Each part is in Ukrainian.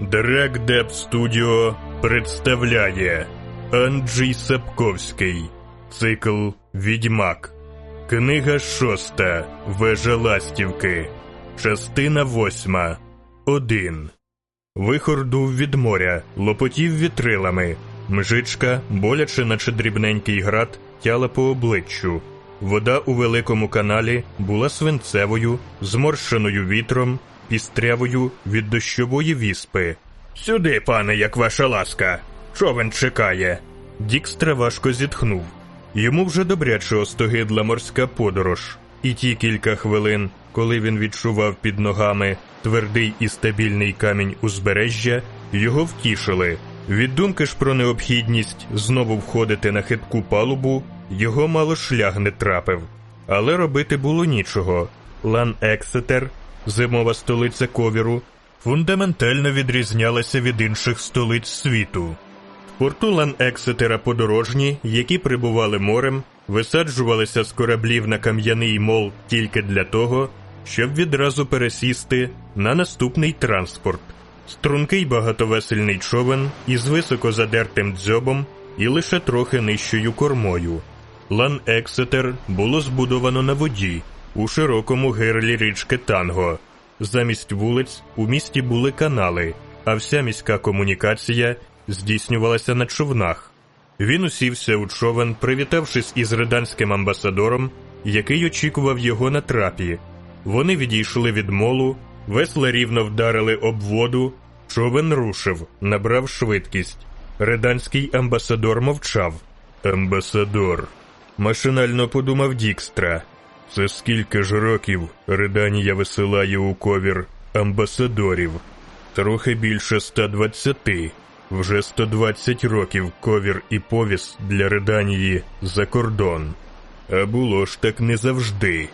Дрек Студіо представляє Анджій Сапковський. Цикл Відьмак. Книга шоста. Вежа Ластівки. Частина восьма. Один. Вихор дув від моря, лопотів вітрилами. Мжичка, боляче, наче дрібненький град, тяла по обличчю. Вода у великому каналі була свинцевою, зморщеною вітром, пістрявою від дощової віспи. Сюди, пане, як ваша ласка. Човен чекає. Дікстра важко зітхнув. Йому вже добряче остогидла морська подорож, і ті кілька хвилин, коли він відчував під ногами твердий і стабільний камінь узбережжя, його втішили. Від думки ж про необхідність знову входити на хитку палубу, його мало шлях не трапив. Але робити було нічого. Лан Ексетер, зимова столиця ковіру, фундаментально відрізнялася від інших столиць світу. В порту Лан Ексетера подорожні, які прибували морем, висаджувалися з кораблів на кам'яний мол тільки для того, щоб відразу пересісти на наступний транспорт. Стрункий багатовесельний човен із високо задертим дзьобом і лише трохи нижчою кормою. Лан Ексетер було збудовано на воді у широкому гирлі річки Танго. Замість вулиць у місті були канали, а вся міська комунікація здійснювалася на човнах. Він усівся у човен, привітавшись із риданським амбасадором, який очікував його на трапі. Вони відійшли від молу, весла рівно вдарили об воду, човен рушив, набрав швидкість. Риданський амбасадор мовчав. Амбасадор. Машинально подумав Дікстра. Це скільки ж років Риданія висилає у ковір амбасадорів? Трохи більше 120. Вже 120 років ковір і повіс для Реданії за кордон. А було ж так не завжди.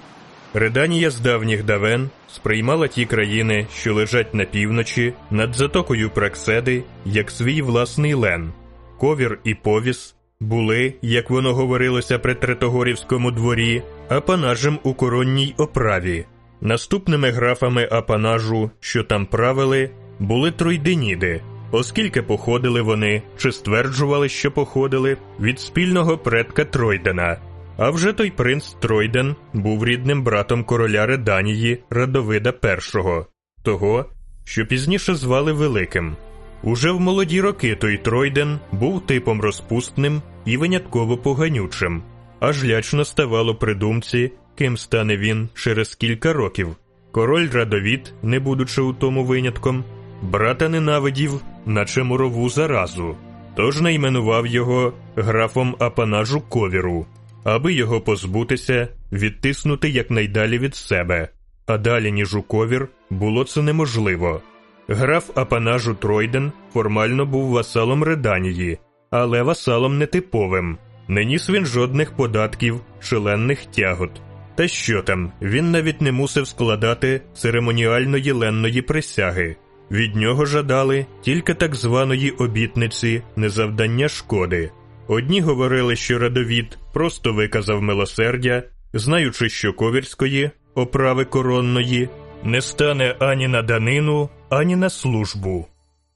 Реданія з давніх давен сприймала ті країни, що лежать на півночі, над затокою Пракседи, як свій власний лен. Ковір і повіс були, як воно говорилося при Третогорівському дворі, апанажем у коронній оправі. Наступними графами апанажу, що там правили, були тройденіди, оскільки походили вони чи стверджували, що походили від спільного предка Тройдена. А вже той принц Тройден був рідним братом короля Реданії Радовида І, того, що пізніше звали Великим. Уже в молоді роки той Тройден був типом розпустним і винятково поганючим, аж лячно ставало при думці, ким стане він через кілька років. Король Радовід, не будучи у тому винятком, брата ненавидів, наче морову заразу, тож найменував його графом апанажу ковіру, аби його позбутися, відтиснути якнайдалі від себе, а далі, ніж у ковір, було це неможливо. Граф апанажу Тройден формально був васалом Реданії, але васалом нетиповим. Не ніс він жодних податків, членних тягот. Та що там, він навіть не мусив складати церемоніальної ленної присяги. Від нього жадали тільки так званої обітниці незавдання шкоди. Одні говорили, що Радовід просто виказав милосердя, знаючи, що ковірської, оправи коронної, не стане ані на данину, ані на службу.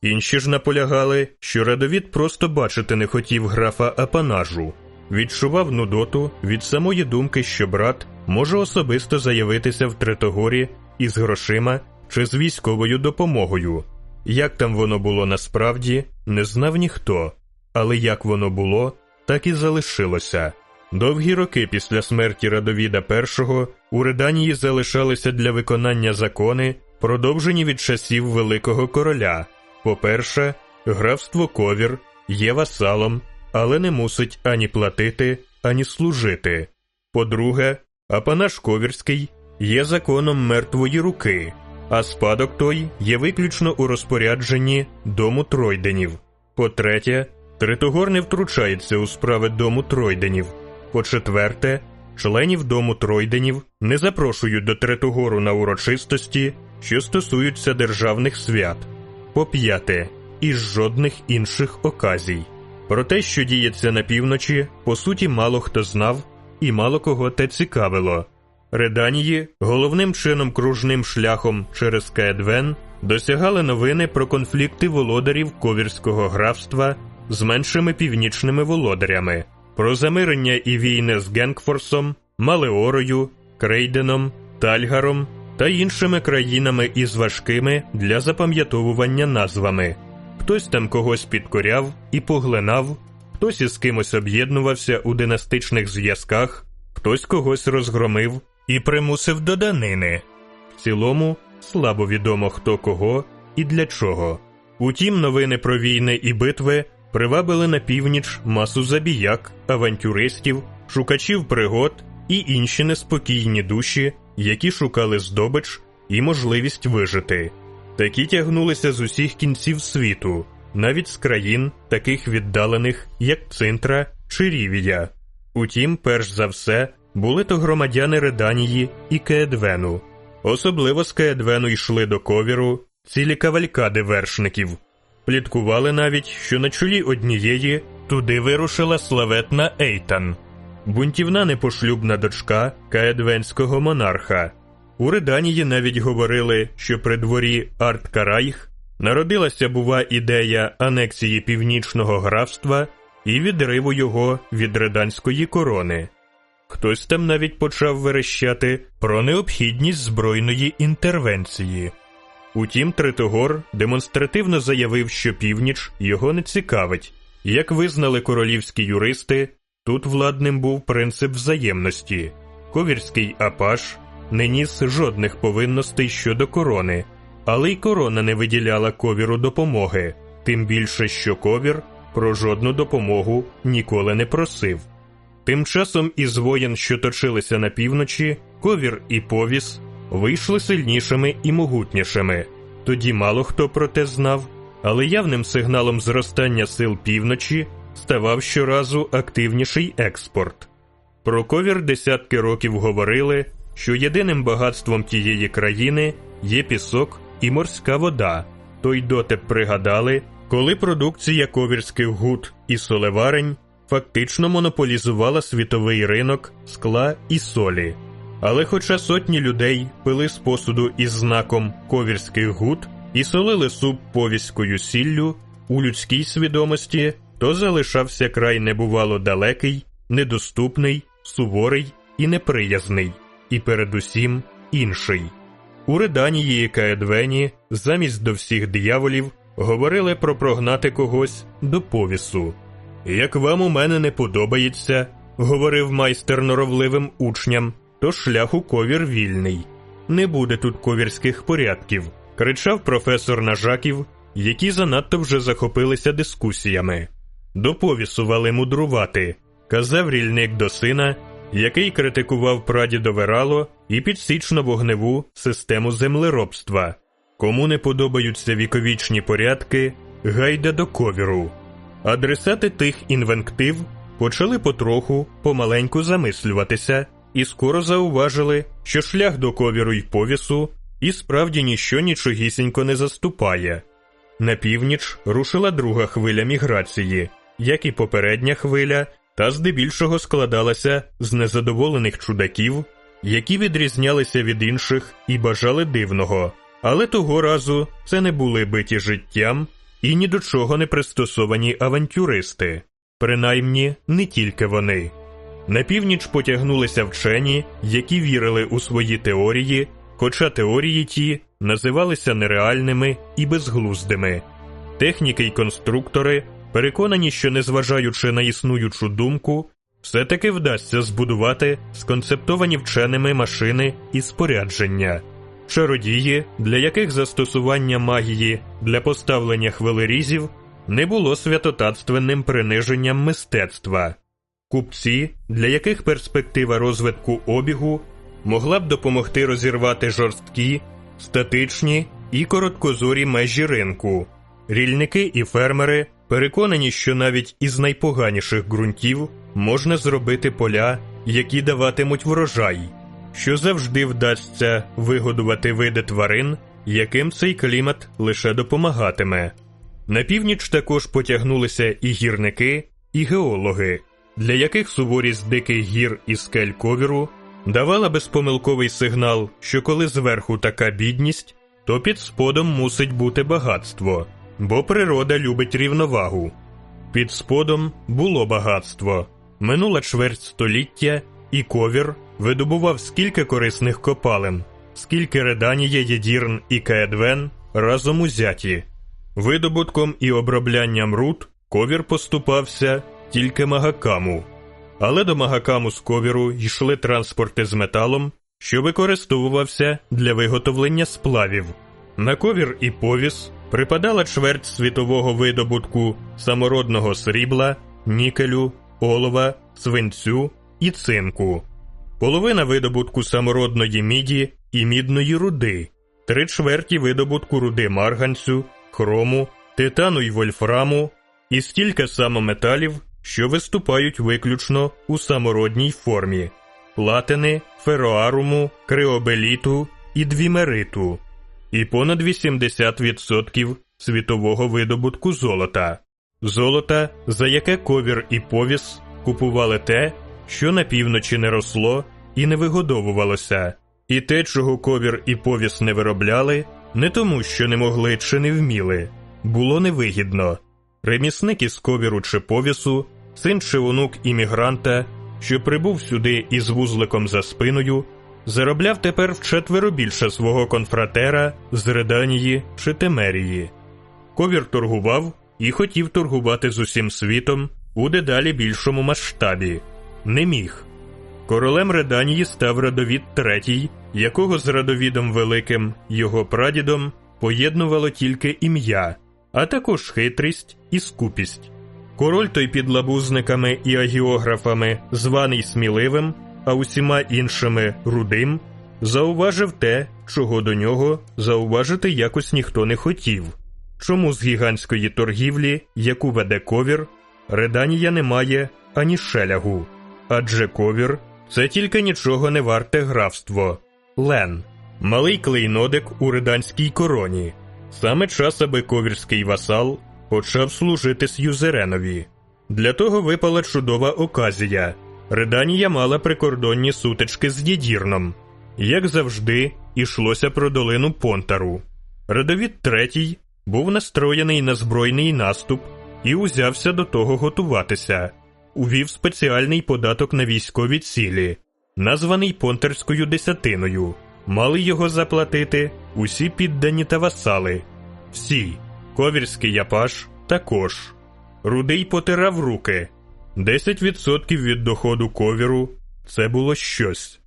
Інші ж наполягали, що Радовід просто бачити не хотів графа апанажу, відчував нудоту від самої думки, що брат може особисто заявитися в Третогорі із грошима чи з військовою допомогою. Як там воно було насправді, не знав ніхто, але як воно було, так і залишилося. Довгі роки після смерті Радовіда І у Реданії залишалися для виконання закони, продовжені від часів Великого Короля. По-перше, графство ковір є васалом, але не мусить ані платити, ані служити. По-друге, апанаш ковірський є законом мертвої руки, а спадок той є виключно у розпорядженні дому Тройденів. По-третє, Тритогор не втручається у справи дому Тройденів. По-четверте, членів дому Тройденів не запрошують до Третогору на урочистості, що стосуються державних свят. По п'яте, із жодних інших оказій. Про те, що діється на півночі, по суті, мало хто знав і мало кого те цікавило. Реданії головним чином кружним шляхом через Каедвен досягали новини про конфлікти володарів ковірського графства з меншими північними володарями, про замирення і війни з Генкфорсом, Малеорою, Крейденом, Тальгаром та іншими країнами із важкими для запам'ятовування назвами. Хтось там когось підкоряв і поглинав, хтось із кимось об'єднувався у династичних зв'язках, хтось когось розгромив і примусив до данини. В цілому слабо відомо хто кого і для чого. Утім, новини про війни і битви привабили на північ масу забіяк, авантюристів, шукачів пригод і інші неспокійні душі, які шукали здобич і можливість вижити. Такі тягнулися з усіх кінців світу, навіть з країн, таких віддалених, як Цинтра чи Рівія. Утім, перш за все, були то громадяни Реданії і Кеедвену. Особливо з Кеедвену йшли до ковіру цілі кавалькади вершників. Пліткували навіть, що на чолі однієї туди вирушила славетна Ейтан, бунтівна непошлюбна дочка каедвенського монарха. У Реданії навіть говорили, що при дворі Арткарайх народилася бува ідея анексії північного графства і відриву його від реданської корони. Хтось там навіть почав верещати про необхідність збройної інтервенції. Утім, Тритогор демонстративно заявив, що північ його не цікавить. Як визнали королівські юристи, тут владним був принцип взаємності. Ковірський апаш не ніс жодних повинностей щодо корони, але й корона не виділяла ковіру допомоги, тим більше, що ковір про жодну допомогу ніколи не просив. Тим часом із воєн, що точилися на півночі, ковір і повіс вийшли сильнішими і могутнішими. Тоді мало хто про те знав, але явним сигналом зростання сил півночі ставав щоразу активніший експорт. Про ковір десятки років говорили, що єдиним багатством тієї країни є пісок і морська вода, то й дотеп пригадали, коли продукція ковірських гут і солеварень фактично монополізувала світовий ринок скла і солі. Але хоча сотні людей пили з посуду із знаком ковірських гут і солили суп повіською сіллю у людській свідомості, то залишався край небувало далекий, недоступний, суворий і неприязний, і передусім інший. У Реданії і Каедвені замість до всіх дияволів говорили про прогнати когось до повісу. Як вам у мене не подобається, говорив майстер норовливим учням, то шлях у ковір вільний. Не буде тут ковірських порядків, кричав професор Нажаків, які занадто вже захопилися дискусіями. До повісу вали мудрувати, казав рільник до сина, який критикував прадідове рало і підсічно вогневу систему землеробства. Кому не подобаються віковічні порядки, гайда до ковіру. Адресати тих інвенктив почали потроху, помаленьку замислюватися і скоро зауважили, що шлях до ковіру й повісу і справді ніщо нічогісінько не заступає. На північ рушила друга хвиля міграції, як і попередня хвиля, та здебільшого складалася з незадоволених чудаків, які відрізнялися від інших і бажали дивного, але того разу це не були биті життям і ні до чого не пристосовані авантюристи, принаймні не тільки вони. На північ потягнулися вчені, які вірили у свої теорії, хоча теорії ті називалися нереальними і безглуздими. Техніки й конструктори переконані, що, незважаючи на існуючу думку, все-таки вдасться збудувати сконцептовані вченими машини і спорядження, чародії, для яких застосування магії для поставлення хвилерізів не було святотатственним приниженням мистецтва, купці, для яких перспектива розвитку обігу могла б допомогти розірвати жорсткі, статичні і короткозорі межі ринку, рільники і фермери. Переконані, що навіть із найпоганіших ґрунтів можна зробити поля, які даватимуть врожай, що завжди вдасться вигодувати види тварин, яким цей клімат лише допомагатиме. На північ також потягнулися і гірники, і геологи, для яких суворість диких гір і скель ковіру давала безпомилковий сигнал, що коли зверху така бідність, то під сподом мусить бути багатство, бо природа любить рівновагу. Під сподом було багатство. Минула чверть століття, і ковір видобував скільки корисних копалин, скільки Реданія, Єдірн і Каедвен разом узяті. Видобутком і оброблянням руд ковір поступався тільки магакаму. Але до магакаму з ковіру йшли транспорти з металом, що використовувався для виготовлення сплавів. На ковір і повіс припадала чверть світового видобутку самородного срібла, нікелю, олова, свинцю і цинку, половина видобутку самородної міді і мідної руди, три чверті видобутку руди марганцю, хрому, титану й вольфраму і стільки само металів, що виступають виключно у самородній формі. Платини, фероаруму, криобеліту і двімериту, і понад 80% світового видобутку золота, золота, за яке ковір і повіс купували те, що на півночі не росло і не вигодовувалося, і те, чого ковір і повіс не виробляли, не тому, що не могли чи не вміли, було невигідно. Ремісник із ковіру чи повісу, син чи онук іммігранта, що прибув сюди із вузликом за спиною, заробляв тепер вчетверо більше свого конфратера з Реданії чи Темерії. Ковір торгував і хотів торгувати з усім світом у дедалі більшому масштабі. Не міг. Королем Реданії став Радовід III, якого з Радовідом Великим, його прадідом, поєднувало тільки ім'я, а також хитрість і скупість. Король той під лабузниками і агіографами, званий сміливим, а усіма іншими рудим, зауважив те, чого до нього зауважити якось ніхто не хотів. Чому з гігантської торгівлі, яку веде ковір, Реданія не має ані шелягу, адже ковір це тільки нічого не варте графство. Лен, малий клейнодик у риданській короні. Саме час, аби ковірський васал почав служити Сюзеренові. Для того випала чудова оказія. Реданія мала прикордонні сутички з Єдірном. Як завжди, ішлося про долину Понтару. Радовід III був настроєний на збройний наступ і узявся до того готуватися. Увів спеціальний податок на військові цілі, названий Понтерською десятиною. Мали його заплатити усі піддані та васали. Всі, ковірський япаш також. Рудий потирав руки. 10% від доходу ковіру це було щось.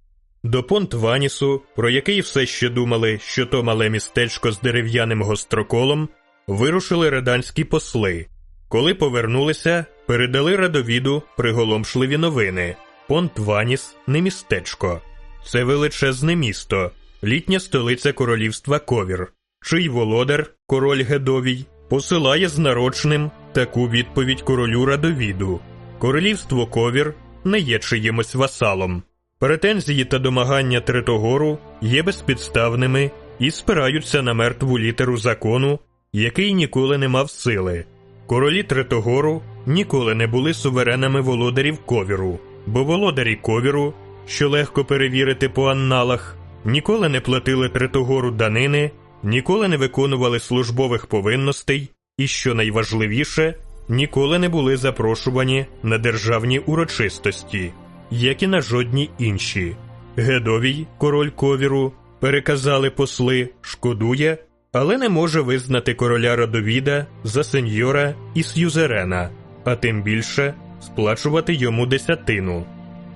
До Понт-Ванісу, про який все ще думали, що то мале містечко з дерев'яним гостроколом, вирушили реданські посли. Коли повернулися, передали радовіду приголомшливі новини. Понт-Ваніс не містечко. Це величезне місто, літня столиця королівства Ковір, чий володар, король Гедовій, посилає з нарочним таку відповідь королю Радовіду. Королівство Ковір не є чиїмось васалом. Претензії та домагання Третогору є безпідставними і спираються на мертву літеру закону, який ніколи не мав сили. Королі Третогору ніколи не були суверенами володарів ковіру, бо володарі ковіру, що легко перевірити по анналах, ніколи не платили Третогору данини, ніколи не виконували службових повинностей і, що найважливіше, ніколи не були запрошувані на державні урочистості, як і на жодні інші. Гедовій, король ковіру, переказали посли, шкодує, але не може визнати короля Радовіда за сеньора і сюзерена, а тим більше сплачувати йому десятину.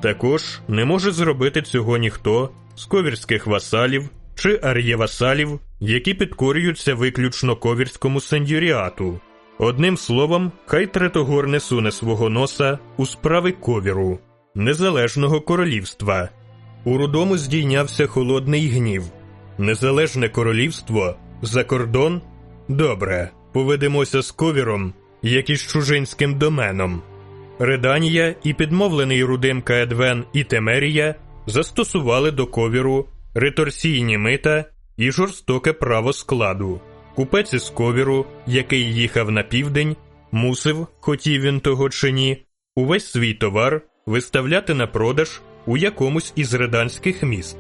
Також не може зробити цього ніхто з ковірських васалів чи ар'євасалів, які підкорюються виключно ковірському сеньоріату. Одним словом, хай Третогор не суне свого носа у справи ковіру, незалежного королівства. У рудому здійнявся холодний гнів. Незалежне королівство за кордон? Добре, поведемося з ковіром, як і з чужинським доменом. Реданія і підмовлений рудим Каедвен і Темерія застосували до ковіру реторсійні мита і жорстоке право складу. Купець із ковіру, який їхав на південь, мусив, хотів він того чи ні, увесь свій товар виставляти на продаж у якомусь із реданських міст,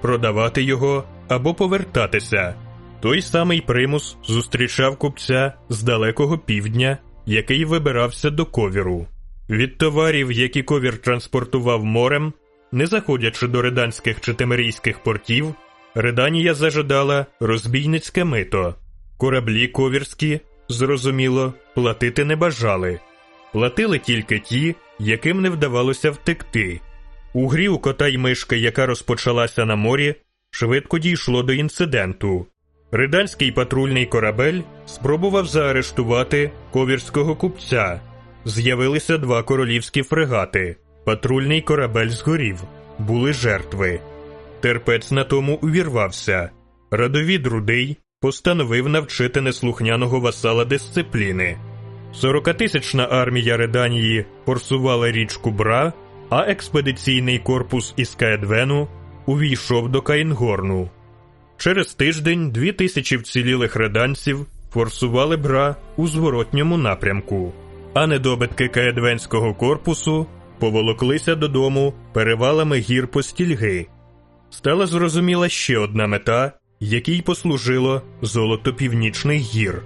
продавати його або повертатися. Той самий примус зустрічав купця з далекого півдня, який вибирався до ковіру. Від товарів, які ковір транспортував морем, не заходячи до риданських чи темерійських портів, Риданія зажадала розбійницьке мито. Кораблі ковірські, зрозуміло, платити не бажали. Платили тільки ті, яким не вдавалося втекти. У грі у кота й мишки, яка розпочалася на морі, швидко дійшло до інциденту. Риданський патрульний корабель спробував заарештувати ковірського купця. З'явилися два королівські фрегати. Патрульний корабель згорів, були жертви. Терпець на тому увірвався. Радовід Рудий постановив навчити неслухняного васала дисципліни. Сорокатисячна армія Реданії форсувала річку Бра, а експедиційний корпус із Каедвену увійшов до Каїнгорну. Через тиждень дві тисячі вцілілих реданців форсували бра у зворотньому напрямку, а недобитки Каедвенського корпусу поволоклися додому перевалами гір постільги. Стала зрозуміла ще одна мета, якій послужило золото північних гір.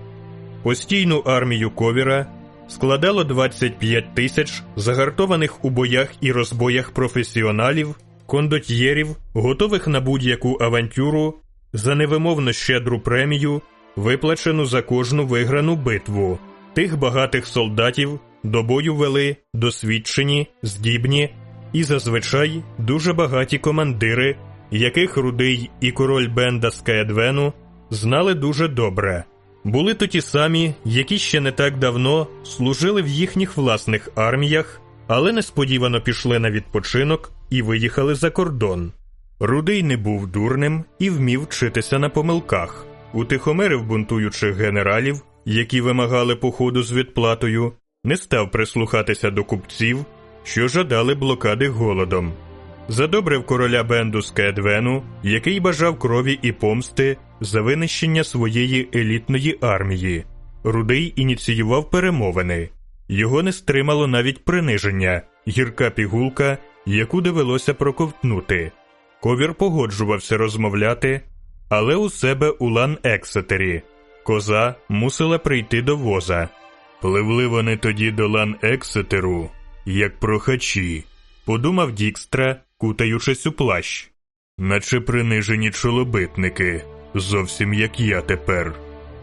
Постійну армію ковіра складало 25 тисяч загартованих у боях і розбоях професіоналів, кондотьєрів, готових на будь-яку авантюру за невимовно щедру премію, виплачену за кожну виграну битву. Тих багатих солдатів до бою вели досвідчені, здібні і зазвичай дуже багаті командири, яких рудий і король Бенда з Каедвену знали дуже добре. Були то ті самі, які ще не так давно служили в їхніх власних арміях, але несподівано пішли на відпочинок і виїхали за кордон. Рудий не був дурним і вмів вчитися на помилках, утихомирив бунтуючих генералів, які вимагали походу з відплатою, не став прислухатися до купців, що жадали блокади голодом. Задобрив короля Бенду з Кедвену, який бажав крові і помсти за винищення своєї елітної армії. Рудий ініціював перемовини. Його не стримало навіть приниження, гірка пігулка, яку довелося проковтнути. Ковір погоджувався розмовляти, але у себе у лан Ексетері. Коза мусила прийти до воза. Пливли вони тоді до лан Ексетеру, як прохачі, подумав Дікстра, кутаючись у плащ, наче принижені чолобитники, зовсім як я тепер.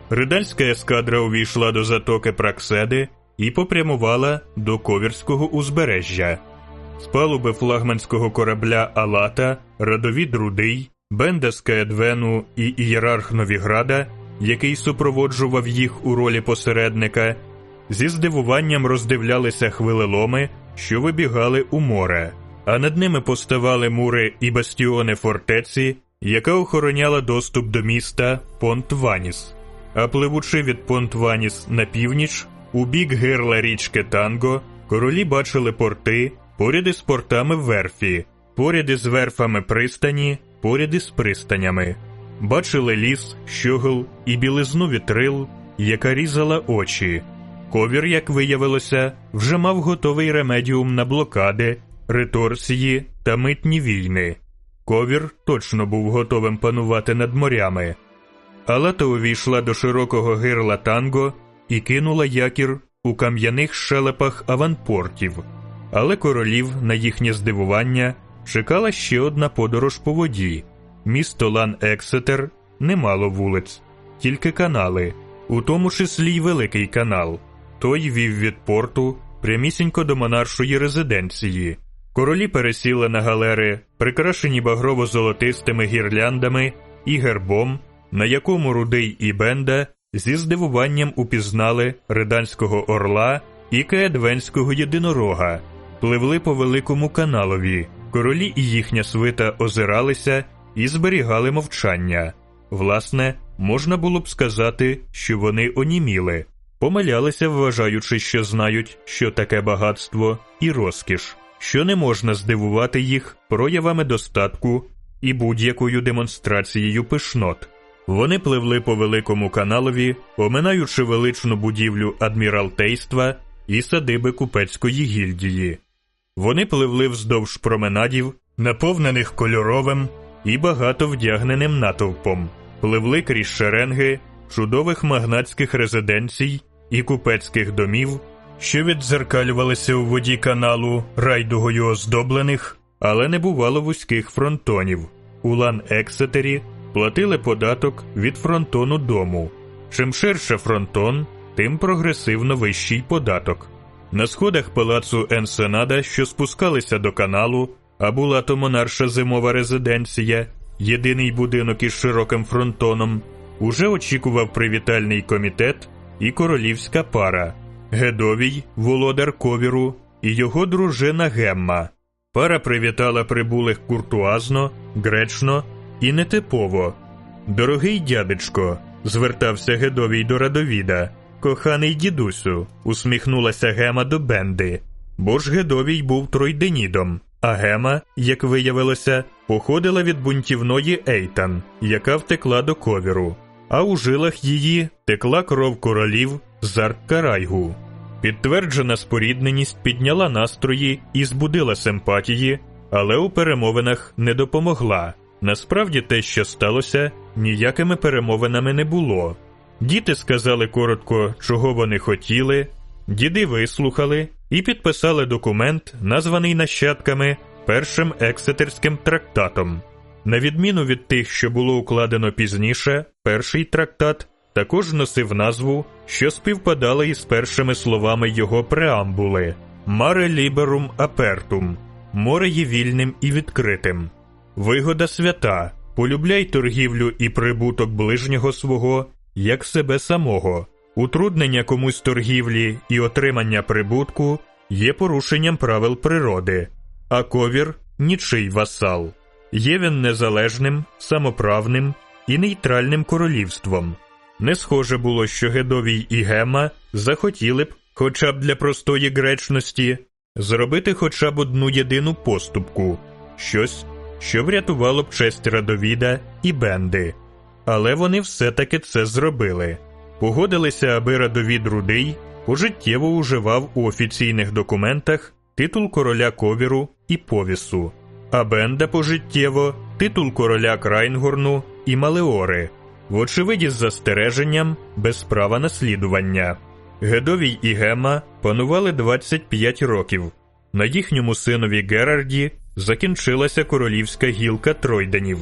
Ридальська ескадра увійшла до затоки Пракседи і попрямувала до ковірського узбережжя. З палуби флагманського корабля Алата, Радовід Рудий, Бенда з Каедвену і Ієрарх Новіграда, який супроводжував їх у ролі посередника, зі здивуванням роздивлялися хвилеломи, що вибігали у море, а над ними поставали мури і бастіони фортеці, яка охороняла доступ до міста Понт-Ваніс. А пливучи від Понт-Ваніс на північ, у бік гирла річки Танго, королі бачили порти поряд із портами верфі, поряд із верфами пристані, поряд із пристанями. Бачили ліс, щогол і білизну вітрил, яка різала очі. Ковір, як виявилося, вже мав готовий ремедіум на блокади, реторсії та митні війни. Ковір точно був готовим панувати над морями. Алата увійшла до широкого гирла танго і кинула якір у кам'яних шелепах аванпортів. Але королів, на їхнє здивування, чекала ще одна подорож по воді. Місто Лан Ексетер не мало вулиць, тільки канали, у тому числі й великий канал. Той вів від порту прямісінько до монаршої резиденції. Королі пересіли на галери, прикрашені багрово-золотистими гірляндами і гербом, на якому рудий і Бенда зі здивуванням упізнали риданського орла і каедвенського єдинорога, пливли по великому каналові. Королі і їхня свита озиралися і зберігали мовчання. Власне, можна було б сказати, що вони оніміли, помилялися, вважаючи, що знають, що таке багатство і розкіш, що не можна здивувати їх проявами достатку і будь-якою демонстрацією пишнот. Вони пливли по великому каналові, оминаючи величну будівлю адміралтейства і садиби купецької гільдії. Вони пливли вздовж променадів, наповнених кольоровим і багато вдягненим натовпом. пливли крізь шеренги чудових магнатських резиденцій і купецьких домів, що віддзеркалювалися у воді каналу райдугою оздоблених, але не бувало вузьких фронтонів. У лан Ексетері платили податок від фронтону дому. Чим ширше фронтон, тим прогресивно вищий податок. На сходах палацу Енсенада, що спускалися до каналу, а була то монарша зимова резиденція, єдиний будинок із широким фронтоном, уже очікував привітальний комітет і королівська пара Гедовій, володар ковіру і його дружина Гемма. Пара привітала прибулих куртуазно, гречно і нетипово. Дорогий дядечко, звертався Гедовій до Радовіда. Коханий дідусю, усміхнулася Гема до Бенди. Бо ж Гедовій був тройденідом, а Гема, як виявилося, походила від бунтівної Ейтан, яка втекла до ковіру, а у жилах її текла кров королів з Арккарайгу. Підтверджена спорідненість підняла настрої і збудила симпатії, але у перемовинах не допомогла. Насправді те, що сталося, ніякими перемовинами не було. Діти сказали коротко, чого вони хотіли, діди вислухали і підписали документ, названий нащадками першим ексетерським трактатом. На відміну від тих, що було укладено пізніше, перший трактат також носив назву, що співпадала із першими словами його преамбули Mare liberum apertum, море є вільним і відкритим. Вигода свята, полюбляй торгівлю і прибуток ближнього свого, як себе самого, утруднення комусь торгівлі і отримання прибутку є порушенням правил природи, а Ковір нічий васал. Є він незалежним, самоправним і нейтральним королівством. Не схоже було, що Гедовій і Гема захотіли б, хоча б для простої гречності, зробити хоча б одну єдину поступку, щось, що врятувало б честь Радовіда і Бенди. Але вони все-таки це зробили. Погодилися, аби Радовід Рудий пожиттєво уживав у офіційних документах титул короля ковіру і повісу, а Бенда пожиттєво титул короля Крайнгорну і Малеори вочевидь з застереженням без права наслідування. Гедовій і Гема панували 25 років. На їхньому синові Герарді закінчилася королівська гілка Тройденів.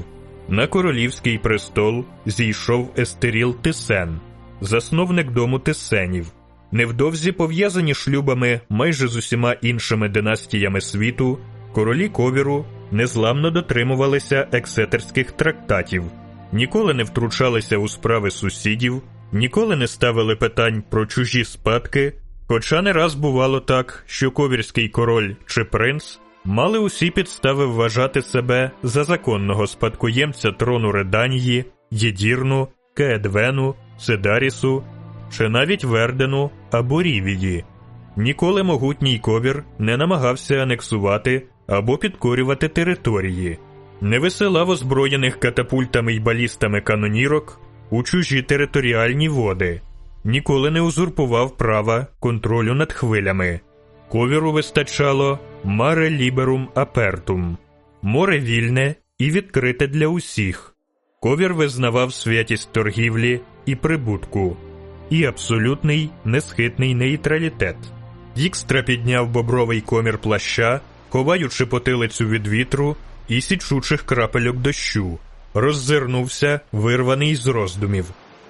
На королівський престол зійшов Естеріл Тисен, засновник дому Тисенів. Невдовзі пов'язані шлюбами майже з усіма іншими династіями світу, королі ковіру незламно дотримувалися ексетерських трактатів ніколи не втручалися у справи сусідів, ніколи не ставили питань про чужі спадки, хоча не раз бувало так, що ковірський король чи принц мали усі підстави вважати себе за законного спадкоємця трону Реданії, Єдірну, Кеедвену, Седарісу чи навіть Вердену або Рівії. Ніколи могутній ковір не намагався анексувати або підкорювати території не висилав озброєних катапультами й балістами канонірок у чужі територіальні води, ніколи не узурпував права контролю над хвилями. Ковіру вистачало маре ліберум апертум, море вільне і відкрите для усіх. Ковір визнавав святість торгівлі і прибутку, і абсолютний несхитний нейтралітет. Дікстра підняв бобровий комір плаща, ховаючи потилицю від вітру і січучих крапельок дощу, роззирнувся, вирваний з роздумів.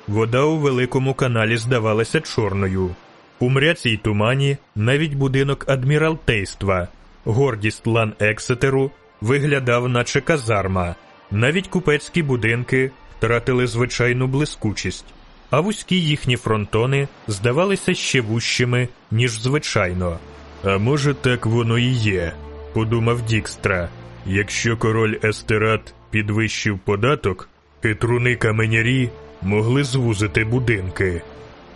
Вода у великому каналі здавалася чорною. У мряцій тумані навіть будинок адміралтейства, гордість лан Ексетеру, виглядав, наче казарма, навіть купецькі будинки втратили звичайну блискучість, а вузькі їхні фронтони здавалися ще вущими, ніж звичайно. А може, так воно і є, подумав Дікстра. Якщо король Естерат підвищив податок, хитруни каменярі могли звузити будинки.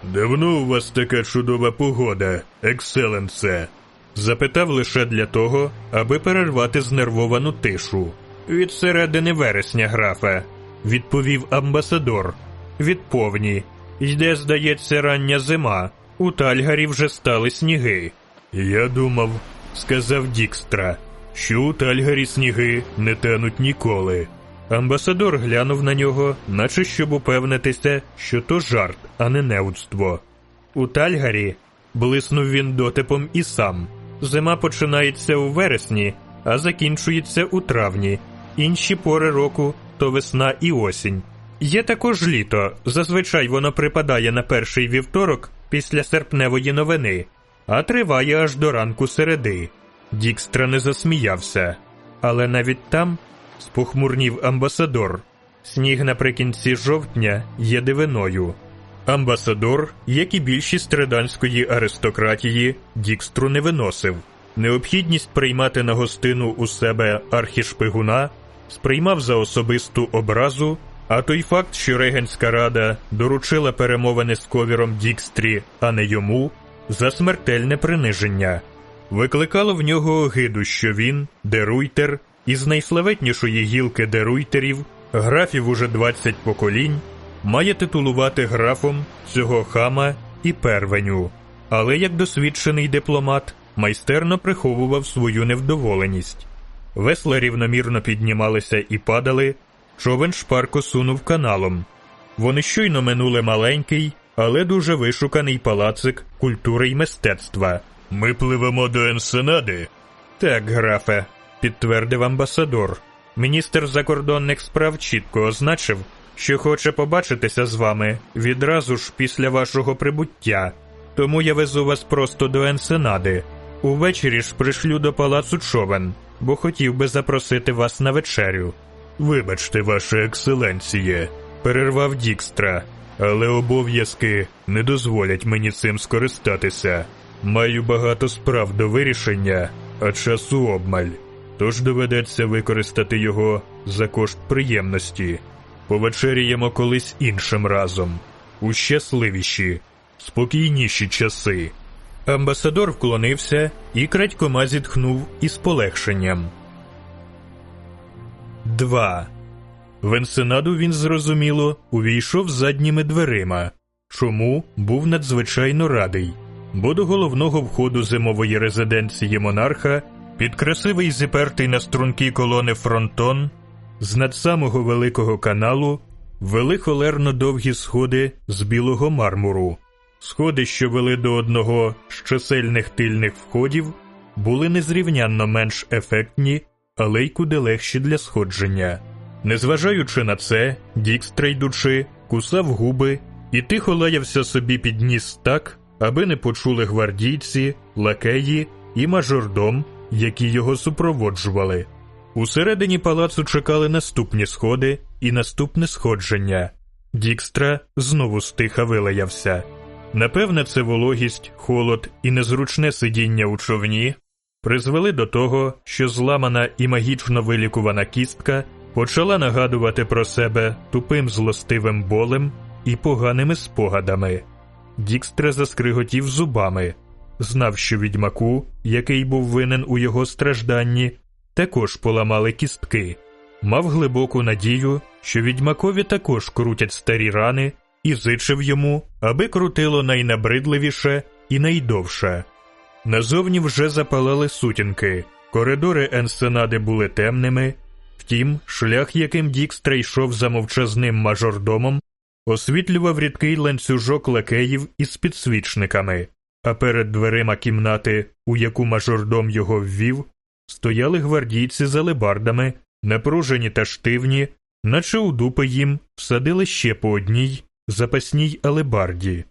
Давно у вас така чудова погода, екселенсе? запитав лише для того, аби перервати знервовану тишу. Від середини вересня, графе, відповів амбасадор. Від повні. Йде, здається, рання зима. У Тальгарі вже стали сніги. Я думав, сказав Дікстра що у Тальгарі сніги не тануть ніколи. Амбасадор глянув на нього, наче щоб упевнитися, що то жарт, а не неудство. У Тальгарі блиснув він дотипом і сам. Зима починається у вересні, а закінчується у травні. Інші пори року то весна і осінь. Є також літо. Зазвичай воно припадає на перший вівторок після серпневої новини, а триває аж до ранку середи. Дікстра не засміявся, але навіть там спохмурнів амбасадор. Сніг наприкінці жовтня є дивиною. Амбасадор, як і більшість реданської аристократії, Дікстру не виносив. Необхідність приймати на гостину у себе архішпигуна сприймав за особисту образу, а той факт, що Регенська рада доручила перемовини з ковіром Дікстрі, а не йому, за смертельне приниження. Викликало в нього огиду, що він, деруйтер, із найславетнішої гілки деруйтерів, графів уже 20 поколінь, має титулувати графом цього хама і первеню, але як досвідчений дипломат майстерно приховував свою невдоволеність. Весла рівномірно піднімалися і падали, човен шпарко сунув каналом. Вони щойно минули маленький, але дуже вишуканий палацик культури й мистецтва. Ми пливемо до Енсенади. Так, графе, підтвердив амбасадор. Міністр закордонних справ чітко означив, що хоче побачитися з вами відразу ж після вашого прибуття. Тому я везу вас просто до Енсенади. Увечері ж пришлю до палацу човен, бо хотів би запросити вас на вечерю. Вибачте, ваше екселенціє, перервав Дікстра, але обов'язки не дозволять мені цим скористатися. Маю багато справ до вирішення, а часу обмаль, тож доведеться використати його за кошт приємності. Повечеряємо колись іншим разом, у щасливіші, спокійніші часи. Амбасадор вклонився і крадькома зітхнув із полегшенням. 2. В Енсенаду він зрозуміло увійшов задніми дверима. Чому був надзвичайно радий, бо до головного входу зимової резиденції монарха під красивий зіпертий на струнки колони фронтон з над самого великого каналу вели холерно довгі сходи з білого мармуру. Сходи, що вели до одного з чисельних тильних входів, були незрівнянно менш ефектні, але й куди легші для сходження. Незважаючи на це, Дікстра йдучи, кусав губи і тихо лаявся собі під ніс так, аби не почули гвардійці, лакеї і мажордом, які його супроводжували. Усередині палацу чекали наступні сходи і наступне сходження. Дікстра знову стиха вилаявся. Напевне, це вологість, холод і незручне сидіння у човні призвели до того, що зламана і магічно вилікувана кістка почала нагадувати про себе тупим злостивим болем і поганими спогадами. Дікстра заскриготів зубами, знав, що відьмаку, який був винен у його стражданні, також поламали кістки, мав глибоку надію, що відьмакові також крутять старі рани, і зичив йому, аби крутило найнабридливіше і найдовше. Назовні вже запалали сутінки, коридори Енсенади були темними, втім, шлях, яким Дікстра йшов за мовчазним мажордомом, освітлював рідкий ланцюжок лакеїв із підсвічниками, а перед дверима кімнати, у яку мажордом його ввів, стояли гвардійці з алебардами, напружені та штивні, наче у дупи їм всадили ще по одній запасній алебарді.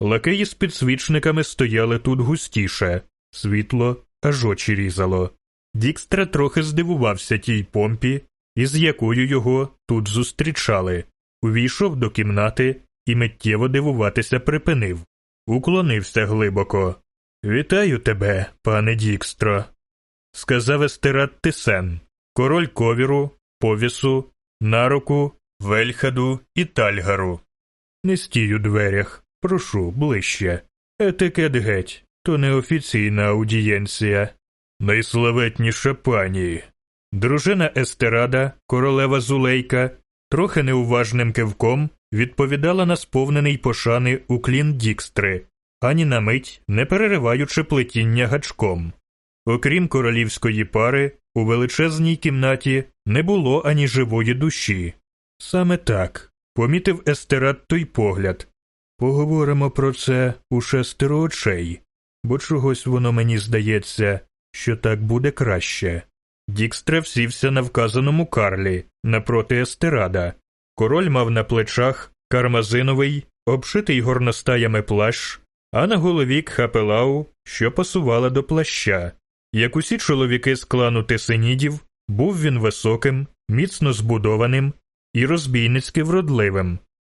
Лакеї з підсвічниками стояли тут густіше, світло аж очі різало. Дікстра трохи здивувався тій помпі, із якою його тут зустрічали, увійшов до кімнати і миттєво дивуватися припинив, уклонився глибоко. Вітаю тебе, пане Дікстро, сказав Естерат Тисен, король ковіру, повісу, нароку, вельхаду і тальгару. Не стій у дверях, прошу ближче. Етикет геть, то неофіційна аудієнція. Найславетніша пані. Дружина Естерада, королева Зулейка, трохи неуважним кивком відповідала на сповнений пошани уклін Дікстри, ані на мить не перериваючи плетіння гачком. Окрім королівської пари, у величезній кімнаті не було ані живої душі. Саме так, помітив Естерад той погляд. Поговоримо про це у шестеро очей, бо чогось воно мені здається, що так буде краще. Дікстра всівся на вказаному карлі напроти Естерада. Король мав на плечах кармазиновий, обшитий горностаями плащ, а на голові кхапелау, що пасувала до плаща. Як усі чоловіки з клану Тесенідів, був він високим, міцно збудованим і розбійницьки вродливим.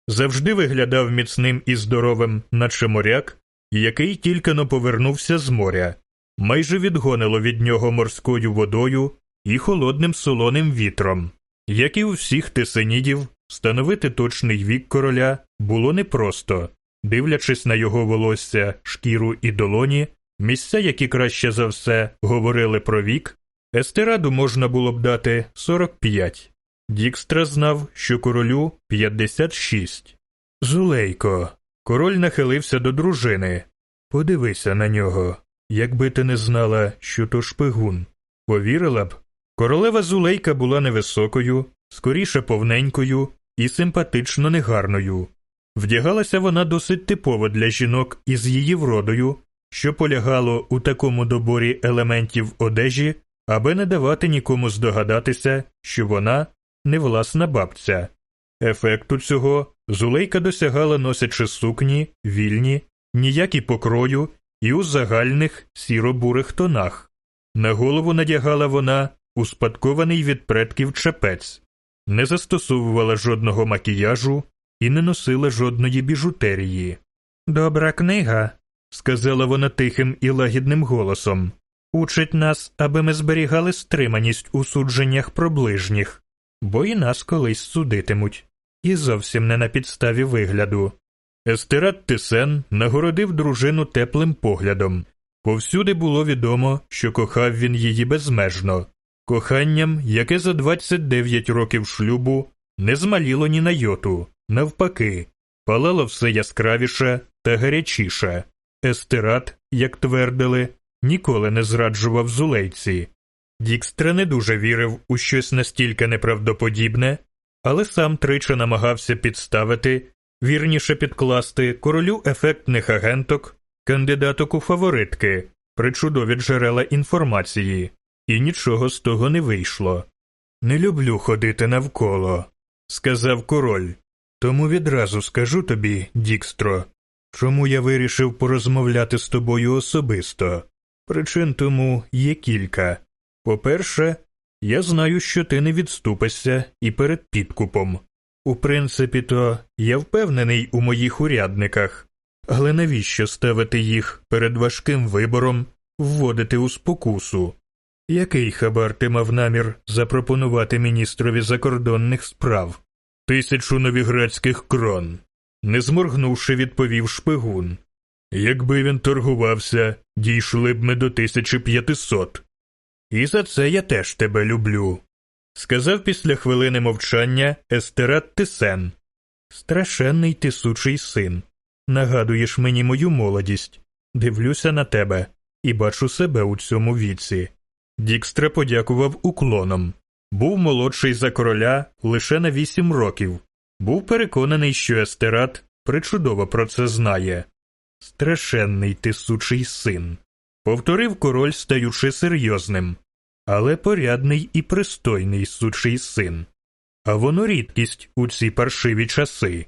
Завжди виглядав міцним і здоровим, наче моряк, який тільки но повернувся з моря. Майже відгонило від нього морською водою і холодним солоним вітром. Як і у всіх тесенідів, встановити точний вік короля було непросто, дивлячись на його волосся, шкіру і долоні, місця, які краще за все говорили про вік, естераду можна було б дати 45. Дікстра знав, що королю 56. Зулейко. Король нахилився до дружини. Подивися на нього. Якби ти не знала, що то шпигун. Повірила б. Королева Зулейка була невисокою, скоріше повненькою і симпатично негарною. Вдягалася вона досить типово для жінок із її вродою, що полягало у такому доборі елементів одежі, аби не давати нікому здогадатися, що вона не власна бабця. Ефекту цього Зулейка досягала носячи сукні, вільні, ніякі покрою і у загальних сіро-бурих тонах. На голову надягала вона успадкований від предків чепець, не застосовувала жодного макіяжу і не носила жодної біжутерії. Добра книга, сказала вона тихим і лагідним голосом, учить нас, аби ми зберігали стриманість у судженнях про ближніх, бо і нас колись судитимуть, і зовсім не на підставі вигляду. Естерат Тисен нагородив дружину теплим поглядом. Повсюди було відомо, що кохав він її безмежно, коханням, яке за 29 років шлюбу не змаліло ні на йоту, навпаки, палало все яскравіше та гарячіше. Естерат, як твердили, ніколи не зраджував зулейці. Дікстра не дуже вірив у щось настільки неправдоподібне, але сам тричі намагався підставити, вірніше підкласти королю ефектних агенток, кандидаток у фаворитки, причудові джерела інформації, і нічого з того не вийшло. Не люблю ходити навколо, сказав король. Тому відразу скажу тобі, Дікстро, чому я вирішив порозмовляти з тобою особисто. Причин тому є кілька. По-перше, я знаю, що ти не відступишся і перед підкупом. У принципі, то я впевнений у моїх урядниках, але навіщо ставити їх перед важким вибором, вводити у спокусу? Який хабар ти мав намір запропонувати міністрові закордонних справ? Тисячу новіградських крон. Не зморгнувши, відповів шпигун. Якби він торгувався, дійшли б ми до тисячі п'ятисот. І за це я теж тебе люблю, сказав після хвилини мовчання Естерат Тисен. Страшенний ти сучий син. Нагадуєш мені мою молодість, дивлюся на тебе і бачу себе у цьому віці. Дікстра подякував уклоном. Був молодший за короля лише на вісім років. Був переконаний, що Естерат причудово про це знає. Страшенний ти сучий син. Повторив король, стаючи серйозним, але порядний і пристойний сучий син. А воно рідкість у ці паршиві часи.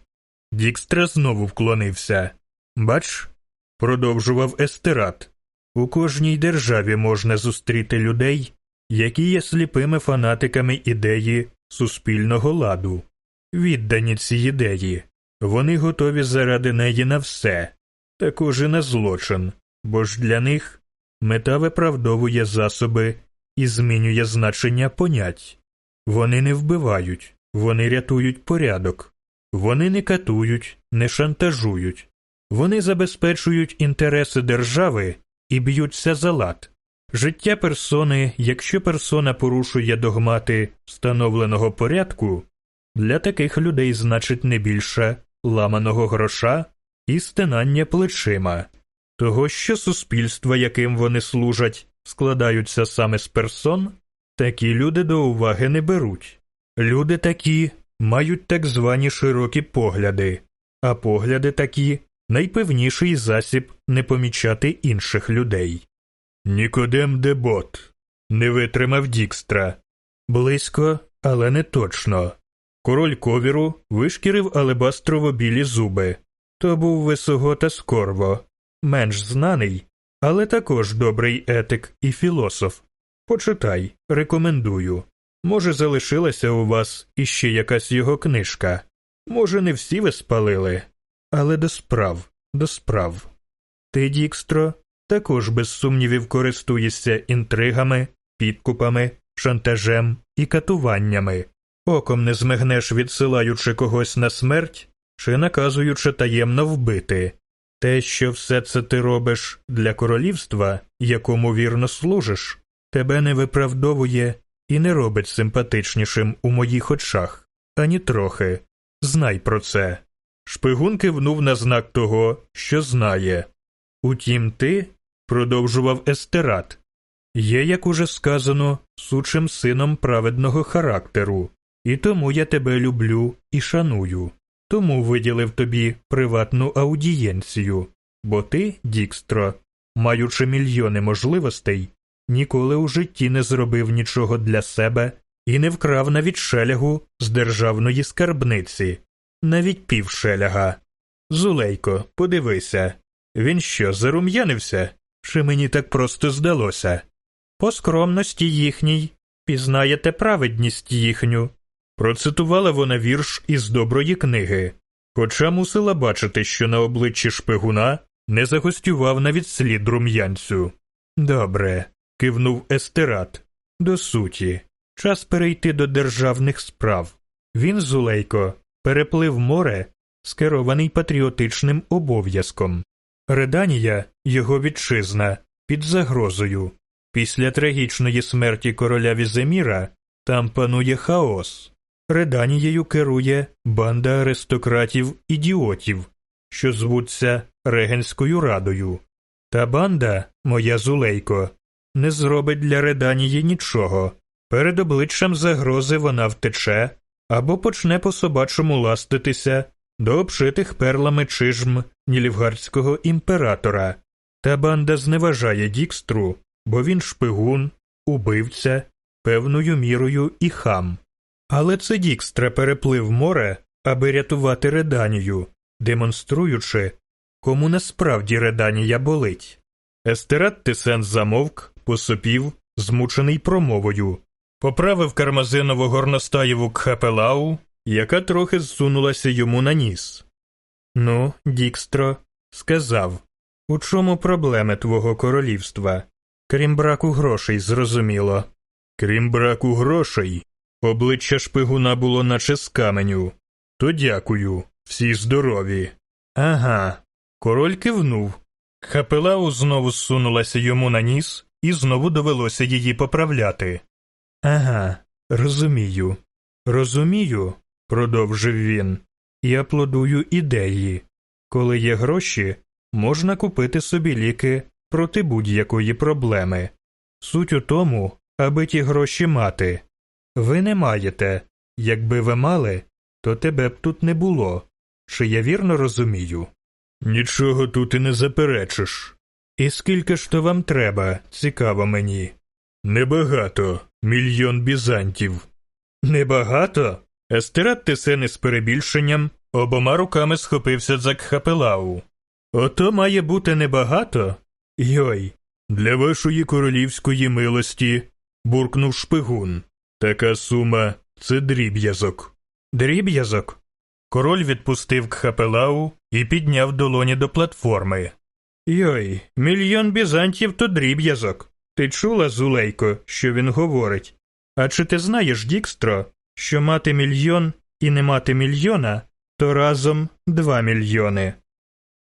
Дікстра знову вклонився. Бач, продовжував Естерат. У кожній державі можна зустріти людей, які є сліпими фанатиками ідеї суспільного ладу. Віддані ці ідеї, вони готові заради неї на все, також і на злочин, бо ж для них мета виправдовує засоби і змінює значення понять. Вони не вбивають, вони рятують порядок, вони не катують, не шантажують, вони забезпечують інтереси держави і б'ються за лад. Життя персони, якщо персона порушує догмати встановленого порядку, для таких людей значить не більше ламаного гроша і стинання плечима, того, що суспільства, яким вони служать, складаються саме з персон, такі люди до уваги не беруть. Люди такі мають так звані широкі погляди, а погляди такі найпевніший засіб не помічати інших людей. Нікодем Дебот не витримав Дікстра. Близько, але не точно. Король ковіру вишкірив алебастрово білі зуби. То був висогота скорво, менш знаний, але також добрий етик і філософ. Почитай, рекомендую. Може, залишилася у вас іще якась його книжка. Може, не всі ви спалили, але до справ, до справ. Ти, Дікстро, також без сумнівів користуєшся інтригами, підкупами, шантажем і катуваннями, оком не змигнеш, відсилаючи когось на смерть чи наказуючи таємно вбити. Те, що все це ти робиш для королівства, якому вірно служиш, тебе не виправдовує і не робить симпатичнішим у моїх очах, ані трохи. Знай про це. Шпигун кивнув на знак того, що знає. Утім, ти, продовжував естерат, є, як уже сказано, сучим сином праведного характеру, і тому я тебе люблю і шаную. Тому виділив тобі приватну аудієнцію, бо ти, Дікстро, маючи мільйони можливостей, ніколи у житті не зробив нічого для себе і не вкрав навіть шелягу з державної скарбниці, навіть півшеляга. Зулейко, подивися, він що, зарум'янився? Чи мені так просто здалося? По скромності їхній пізнаєте праведність їхню. Процитувала вона вірш із доброї книги, хоча мусила бачити, що на обличчі шпигуна не загостював навіть слід рум'янцю. Добре, кивнув естерат. До суті, час перейти до державних справ. Він, Зулейко, переплив море, скерований патріотичним обов'язком. Реданія, його вітчизна, під загрозою. Після трагічної смерті короля Віземіра там панує хаос. Реданією керує банда аристократів ідіотів, що звуться Регенською радою. Та банда, моя зулейко, не зробить для Реданії нічого. Перед обличчям загрози вона втече або почне по собачому ластитися до обшитих перлами чижм нілівгардського імператора. Та банда зневажає Дікстру, бо він шпигун, убивця, певною мірою і хам. Але це Дікстра переплив море, аби рятувати Реданію, демонструючи, кому насправді Реданія болить. Естерат Тисен замовк, посопів, змучений промовою, поправив кармазинову горностаєву кхапелау, яка трохи зсунулася йому на ніс. Ну, Дікстро, сказав, у чому проблеми твого королівства? Крім браку грошей, зрозуміло. Крім браку грошей, обличчя шпигуна було наче з каменю. То дякую, всі здорові. Ага. Король кивнув. Хапелау знову зсунулася йому на ніс, і знову довелося її поправляти. Ага, розумію. Розумію, продовжив він, і аплодую ідеї. Коли є гроші, можна купити собі ліки проти будь-якої проблеми. Суть у тому, аби ті гроші мати. Ви не маєте. Якби ви мали, то тебе б тут не було. Чи я вірно розумію? Нічого тут і не заперечиш. І скільки ж то вам треба, цікаво мені. Небагато, мільйон бізантів. Небагато? Естерат Тесен із перебільшенням обома руками схопився за Кхапелау. Ото має бути небагато? Йой, для вашої королівської милості, буркнув шпигун. Така сума це дріб'язок. Дріб'язок? Король відпустив Кхапелау і підняв долоні до плафону. Йой, мільйон бізантів то дріб'язок. Ти чула, Зулейко, що він говорить? А чи ти знаєш, Дікстро, що мати мільйон і не мати мільйона, то разом два мільйони?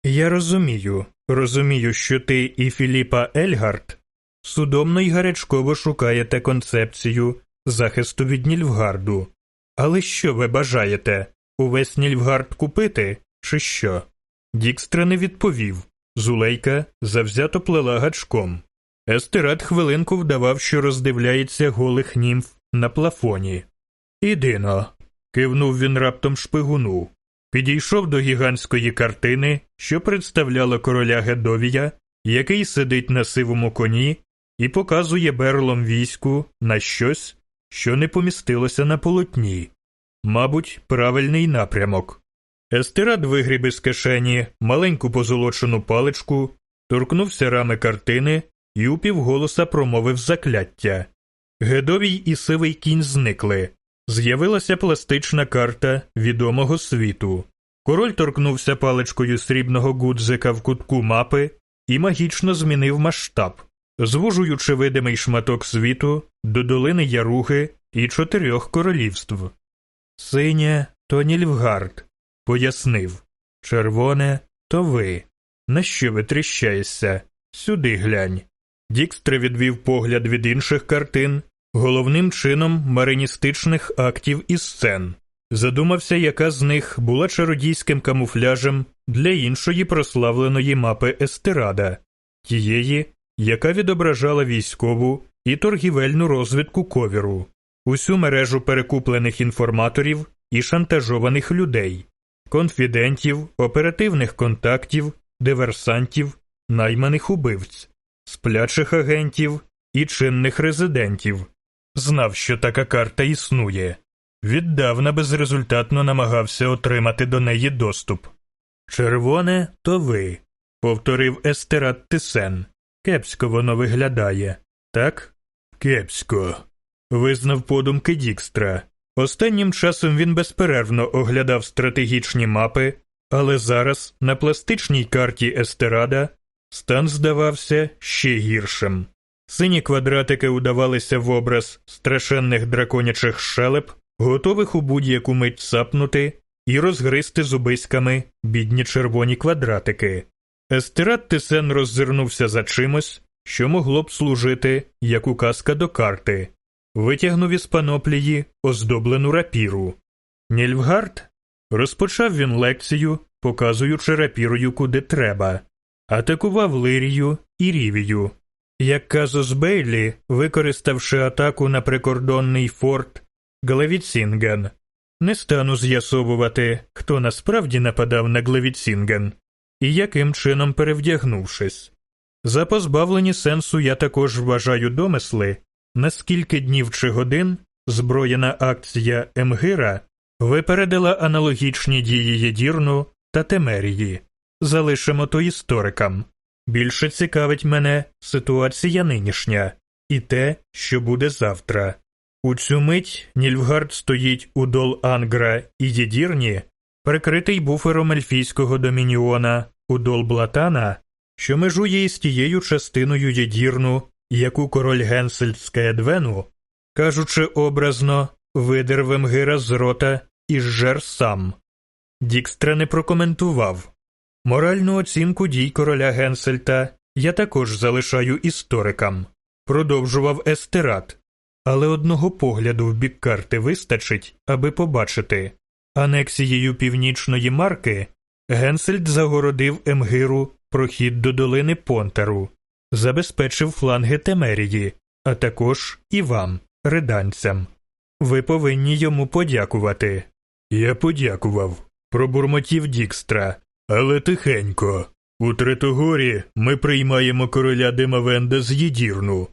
Я розумію, розумію, що ти і Філіпа Ельгард судомно й гарячково шукаєте концепцію захисту від Нільфгарду. Але що ви бажаєте? Увесь Нільфгард купити, чи що? Дікстра не відповів. Зулейка завзято плела гачком. Естерат хвилинку вдавав, що роздивляється голих німф на плафоні. Ідино, кивнув він раптом шпигуну. Підійшов до гігантської картини, що представляла короля Гедовія, який сидить на сивому коні і показує берлом війську на щось, що не помістилося на полотні. Мабуть, правильний напрямок. Естерад вигріб із кишені маленьку позолочену паличку, торкнувся рами картини і упівголоса промовив закляття. Гедовій і сивий кінь зникли. З'явилася пластична карта відомого світу. Король торкнувся паличкою срібного гудзика в кутку мапи і магічно змінив масштаб, звужуючи видимий шматок світу до долини Яруги і чотирьох королівств. Синє то Нільфгард, пояснив. Червоне то ви. На що ви тріщаєшся? Сюди глянь. Дікстре відвів погляд від інших картин, головним чином мариністичних актів і сцен. Задумався, яка з них була чародійським камуфляжем для іншої прославленої мапи Естерада, тієї, яка відображала військову і торгівельну розвідку ковіру, усю мережу перекуплених інформаторів і шантажованих людей, конфідентів, оперативних контактів, диверсантів, найманих убивць, сплячих агентів і чинних резидентів. Знав, що така карта існує. Віддавна безрезультатно намагався отримати до неї доступ. Червоне то ви, повторив Естерат Тисен. Кепсько воно виглядає. Так? Кепсько. Визнав подумки Дікстра. Останнім часом він безперервно оглядав стратегічні мапи, але зараз на пластичній карті Естерада стан здавався ще гіршим. Сині квадратики удавалися в образ страшенних драконячих шелеп, готових у будь-яку мить сапнути і розгризти зубиськами бідні червоні квадратики. Естерат Тисен роззирнувся за чимось, що могло б служити як указка до карти, витягнув із паноплії оздоблену рапіру. Нільфгард розпочав він лекцію, показуючи рапірою куди треба, атакував Лирію і Рівію. Як казус Бейлі, використавши атаку на прикордонний форт Глевіцінген. Не стану з'ясовувати, хто насправді нападав на Глевіцінген і яким чином перевдягнувшись. За позбавлені сенсу я також вважаю домисли, наскільки днів чи годин зброєна акція Емгира випередила аналогічні дії Єдірну та Темерії. Залишимо то історикам. Більше цікавить мене ситуація нинішня і те, що буде завтра. У цю мить Нільфгард стоїть у дол Ангра і Єдірні, прикритий буфером ельфійського домініона у дол Блатана, що межує із тією частиною Єдірну, яку король Генсельд з кажучи образно, видер в Емгира з рота і зжер сам. Дікстра не прокоментував. Моральну оцінку дій короля Генсельта я також залишаю історикам, продовжував Естерад, але одного погляду в бік карти вистачить, аби побачити. Анексією північної марки Генсельд загородив Емгиру прохід до долини Понтеру, забезпечив фланги Темерії, а також і вам, риданцям. Ви повинні йому подякувати. Я подякував, пробурмотів Дікстра, але тихенько. У Третогорі ми приймаємо короля Демавенда з Єдірну,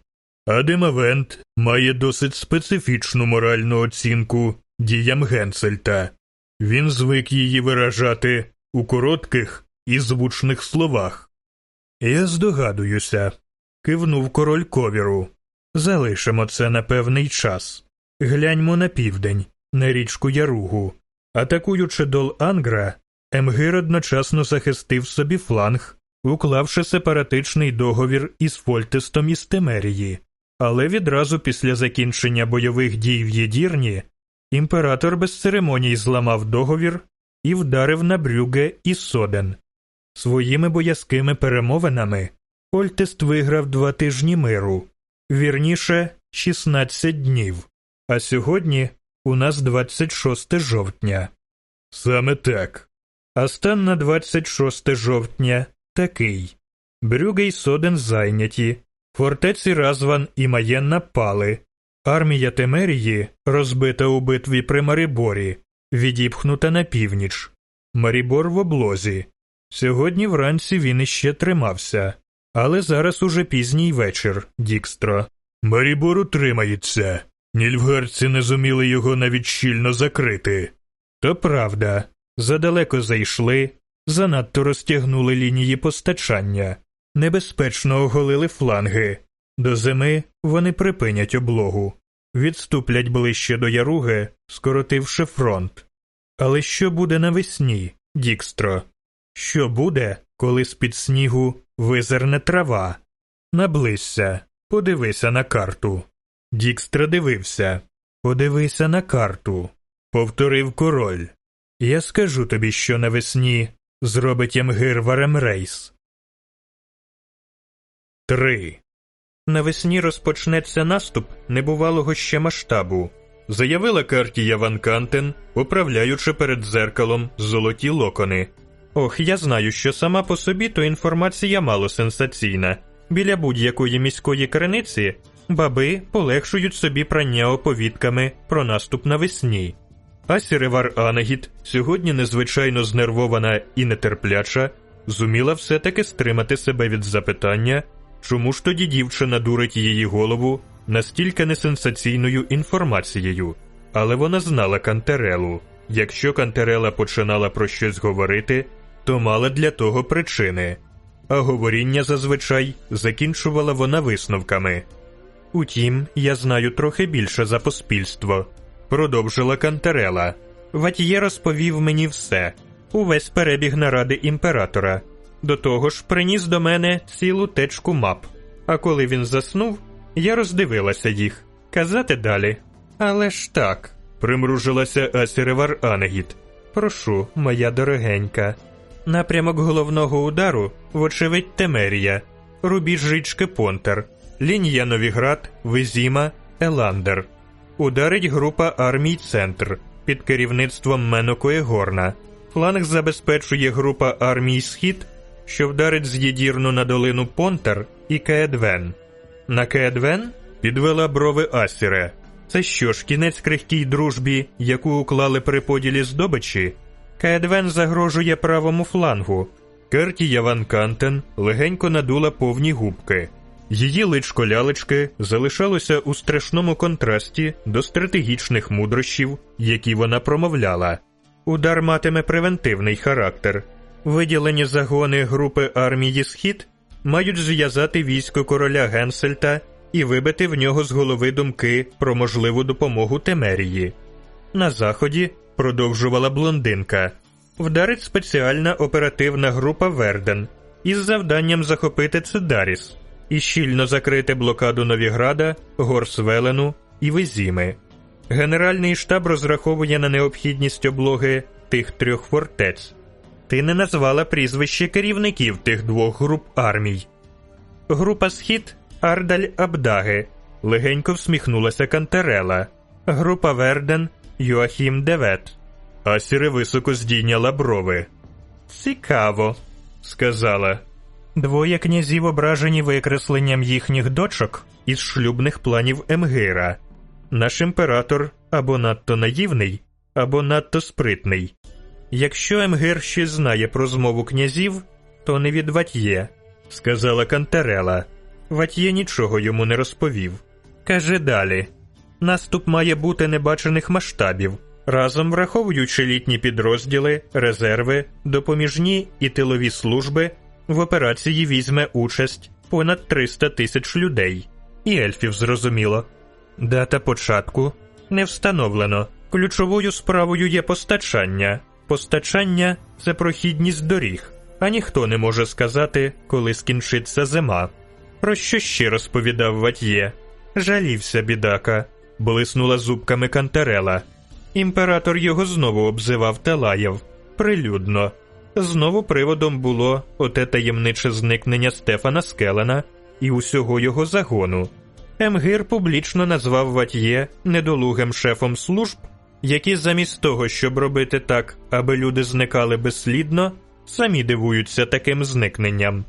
а Демавент має досить специфічну моральну оцінку діям Генсельта. Він звик її виражати у коротких і звучних словах. Я здогадуюся, кивнув король ковіру. Залишимо це на певний час. Гляньмо на південь, на річку Яругу. Атакуючи дол Ангра, Емгир одночасно захистив собі фланг, уклавши сепаратичний договір із Фольтестом із Темерії, але відразу після закінчення бойових дій в Єдірні імператор без церемоній зламав договір і вдарив на Брюге і Соден. Своїми боязкими перемовинами Фольтест виграв два тижні миру, вірніше 16 днів, а сьогодні у нас 26 жовтня. Саме так. А стан на 26 жовтня такий Брюге й Соден зайняті, Фортеці Разван і Маєнна пали. Армія Темерії, розбита у битві при Мариборі, відіпхнута на північ. Марібор в облозі. Сьогодні вранці він іще тримався, але зараз уже пізній вечір, Дікстро. Марібор утримається. Нільфгарці не зуміли його навіть щільно закрити. То правда, задалеко зайшли, занадто розтягнули лінії постачання, небезпечно оголили фланги. До зими вони припинять облогу, відступлять ближче до яруги, скоротивши фронт. Але що буде навесні, Дікстро? Що буде, коли з-під снігу визирне трава? Наблизься, подивися на карту. Дікстро дивився. Подивися на карту, повторив король. Я скажу тобі, що навесні зробить Емгир вар Емрейс. Три. Навесні розпочнеться наступ небувалого ще масштабу, заявила Картія Ван Кантен, поправляючи перед дзеркалом золоті локони. Ох, я знаю, що сама по собі то інформація мало сенсаційна. Біля будь-якої міської криниці баби полегшують собі прання оповідками про наступ навесні. А Сіревар Анагіт, сьогодні незвичайно знервована і нетерпляча, зуміла все-таки стримати себе від запитання, чому ж тоді дівчина дурить її голову настільки несенсаційною інформацією, але вона знала Кантерелу. Якщо Кантерела починала про щось говорити, то мала для того причини, а говоріння зазвичай закінчувала вона висновками. Утім, я знаю трохи більше за поспільство, продовжила Кантерела. Ватьє розповів мені все, увесь перебіг наради імператора. До того ж, приніс до мене цілу течку мап. А коли він заснув, я роздивилася їх. Казати далі. Але ж так, примружилася Асіревар Анегіт. Прошу, моя дорогенька. Напрямок головного удару, вочевидь, Темерія, рубіж річки Понтер, лінія Новіград, Визіма, Еландер. Ударить група армій Центр під керівництвом Менокої Горна. Фланг забезпечує група армій Схід, що вдарить з Єдірну на долину Понтер і Кеедвен. На Кеедвен підвела брови Асіре. Це що ж, кінець крихкій дружбі, яку уклали при поділі здобичі? Каедвен загрожує правому флангу. Кертія Ван Кантен легенько надула повні губки. Її личко лялечки залишалося у страшному контрасті до стратегічних мудрощів, які вона промовляла. Удар матиме превентивний характер. Виділені загони групи армії Схід мають зв'язати військо короля Генсельта і вибити в нього з голови думки про можливу допомогу Темерії. На заході продовжувала блондинка. Вдарить спеціальна оперативна група Верден із завданням захопити Цидаріс і щільно закрити блокаду Новіграда, Горсвелену і Везіми. Генеральний штаб розраховує на необхідність облоги тих трьох фортець. Ти не назвала прізвище керівників тих двох груп армій. Група Схід Ардаль Абдаги. Легенько всміхнулася Кантерела. Група Верден Йоахім Девет. Асіре високо здійняла брови. Цікаво, сказала. Двоє князів ображені викресленням їхніх дочок із шлюбних планів Емгира. Наш імператор або надто наївний, або надто спритний. Якщо Емгир ще знає про змову князів, то не від Ватьє, сказала Кантерела. Ватьє нічого йому не розповів. Каже далі наступ має бути небачених масштабів, разом враховуючи літні підрозділи, резерви, допоміжні і тилові служби, в операції візьме участь понад 300 тисяч людей, і ельфів зрозуміло. Дата початку не встановлено. Ключовою справою є постачання. Постачання це прохідність доріг, а ніхто не може сказати, коли скінчиться зима. Про що ще розповідав Ватьє? Жалівся, бідака, блиснула зубками Кантерела. Імператор його знову обзивав Талаєв. Прилюдно. Знову приводом було оте таємниче зникнення Стефана Скелена і усього його загону. Емгир публічно назвав Ватьє недолугим шефом служб, які замість того, щоб робити так, аби люди зникали безслідно, самі дивуються таким зникненням.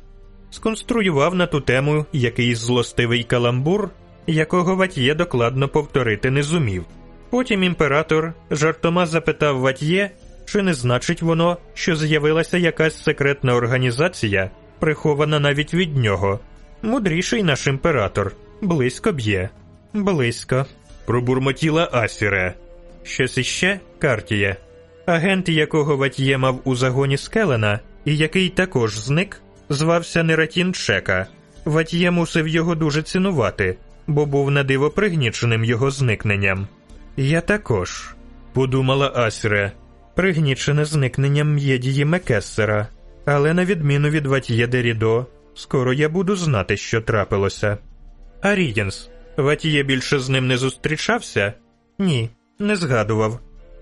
сконструював на ту тему якийсь злостивий каламбур, якого Ватьє докладно повторити не зумів. Потім імператор жартома запитав Ватьє, чи не значить воно, що з'явилася якась секретна організація, прихована навіть від нього. Мудріший наш імператор, близько б'є, близько. Пробурмотіла Асіре. Щось іще Картія. Агент, якого Ватьє мав у загоні Скелена, і який також зник, звався Нератін Чека. Ватьє мусив його дуже цінувати, бо був на диво пригніченим його зникненням. Я також, подумала Асіре, пригнічене зникненням М'єдії Мекессера, але на відміну від Ватьє Дерідо, скоро я буду знати, що трапилося. А Рігінс, Ватьє більше з ним не зустрічався? Ні, не згадував.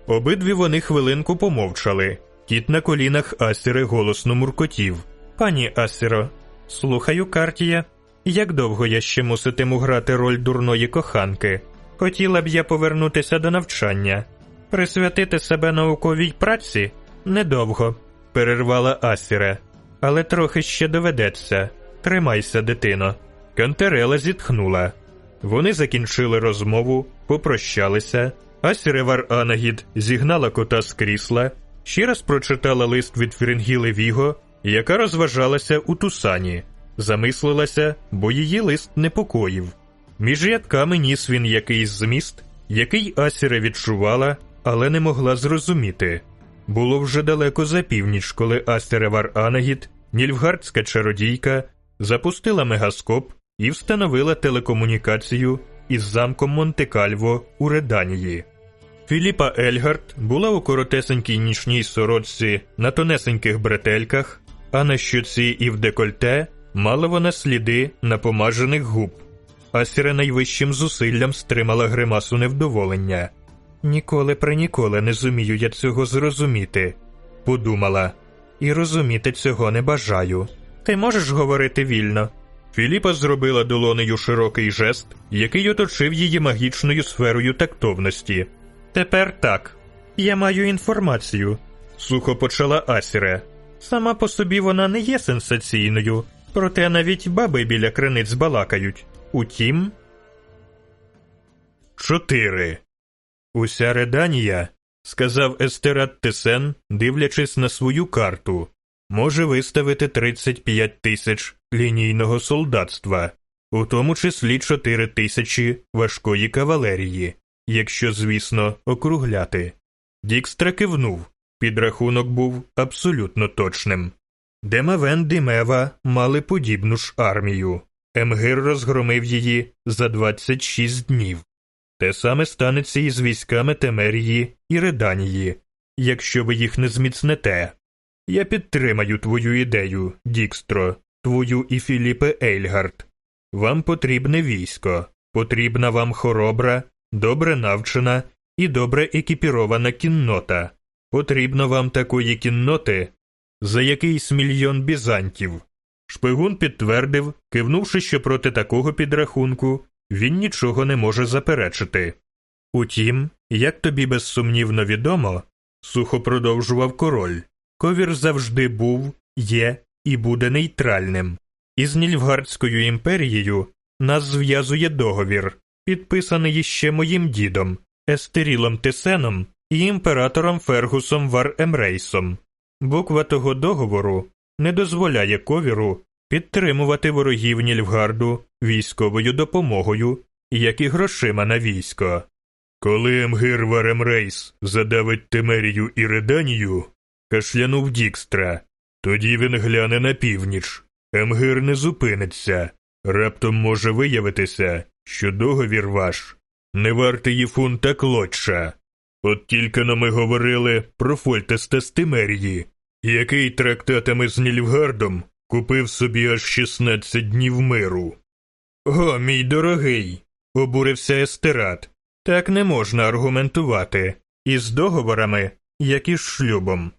Обидві вони хвилинку помовчали. Кіт на колінах Асіри голосно муркотів. Пані Асіро, слухаю, Картія. Як довго я ще муситиму грати роль дурної коханки? Хотіла б я повернутися до навчання. Присвятити себе науковій праці недовго, перервала Асіре. Але трохи ще доведеться. Тримайся, дитино. Кантерела зітхнула. Вони закінчили розмову, попрощалися. Асіревар Анагід зігнала кота з крісла, ще раз прочитала лист від Фіренгіли Віго, яка розважалася у Тусані, замислилася, бо її лист непокоїв. Між рядками ніс він якийсь зміст, який Асіре відчувала, але не могла зрозуміти. Було вже далеко за північ, коли Ассіре вар Анагид, нільфгардська чародійка, запустила мегаскоп і встановила телекомунікацію із замком Монте-Кальво у Реданії. Філіпа Ельгард була у коротесенькій нічній сорочці на тонесеньких бретельках, а на щоці і в декольте мала вона сліди напомажених губ. Ассіре найвищим зусиллям стримала гримасу невдоволення. Ніколи приніколи не зумію я цього зрозуміти, подумала, і розуміти цього не бажаю. Ти можеш говорити вільно. Філіпа зробила долонею широкий жест, який оточив її магічною сферою тактовності. Тепер так. Я маю інформацію, сухо почала Асіре. Сама по собі вона не є сенсаційною, проте навіть баби біля криниць балакають. Утім. Чотири. Уся Реданія, сказав Естерат Тесен, дивлячись на свою карту, може виставити 35 тисяч лінійного солдатства, у тому числі 4 тисячі важкої кавалерії, якщо, звісно, округляти. Дікстра кивнув. Підрахунок був абсолютно точним. Демавен Димева мали подібну ж армію. Емгир розгромив її за 26 днів. Те саме станеться і з військами Темерії і Реданії, якщо ви їх не зміцнете. Я підтримаю твою ідею, Дікстро, твою і Філіпе Ейльгард. Вам потрібне військо, потрібна вам хоробра, добре навчена і добре екіпірована кіннота. Потрібно вам такої кінноти за якийсь мільйон бізантів. Шпигун підтвердив, кивнувши, що проти такого підрахунку він нічого не може заперечити. Утім, як тобі безсумнівно відомо, сухо продовжував король, ковір завжди був, є і буде нейтральним. Із Нільфгардською імперією нас зв'язує договір, підписаний іще моїм дідом, Естерілом Тесеном і імператором Фергусом вар Емрейсом. Буква того договору не дозволяє Ковіру підтримувати ворогів Нільфгарду військовою допомогою, як і грошима на військо. Коли Емгир вар Емрейс задавить Темерію і Реданію, кашлянув Дікстра, тоді він гляне на північ. Емгир не зупиниться. Раптом може виявитися, що договір ваш не вартий фунта клоча. От тільки но ми говорили про Фольтеста з Темерії, який трактатами з Нільфгардом купив собі аж 16 днів миру. О, мій дорогий, обурився Естерат. Так не можна аргументувати із договорами, як і з шлюбом.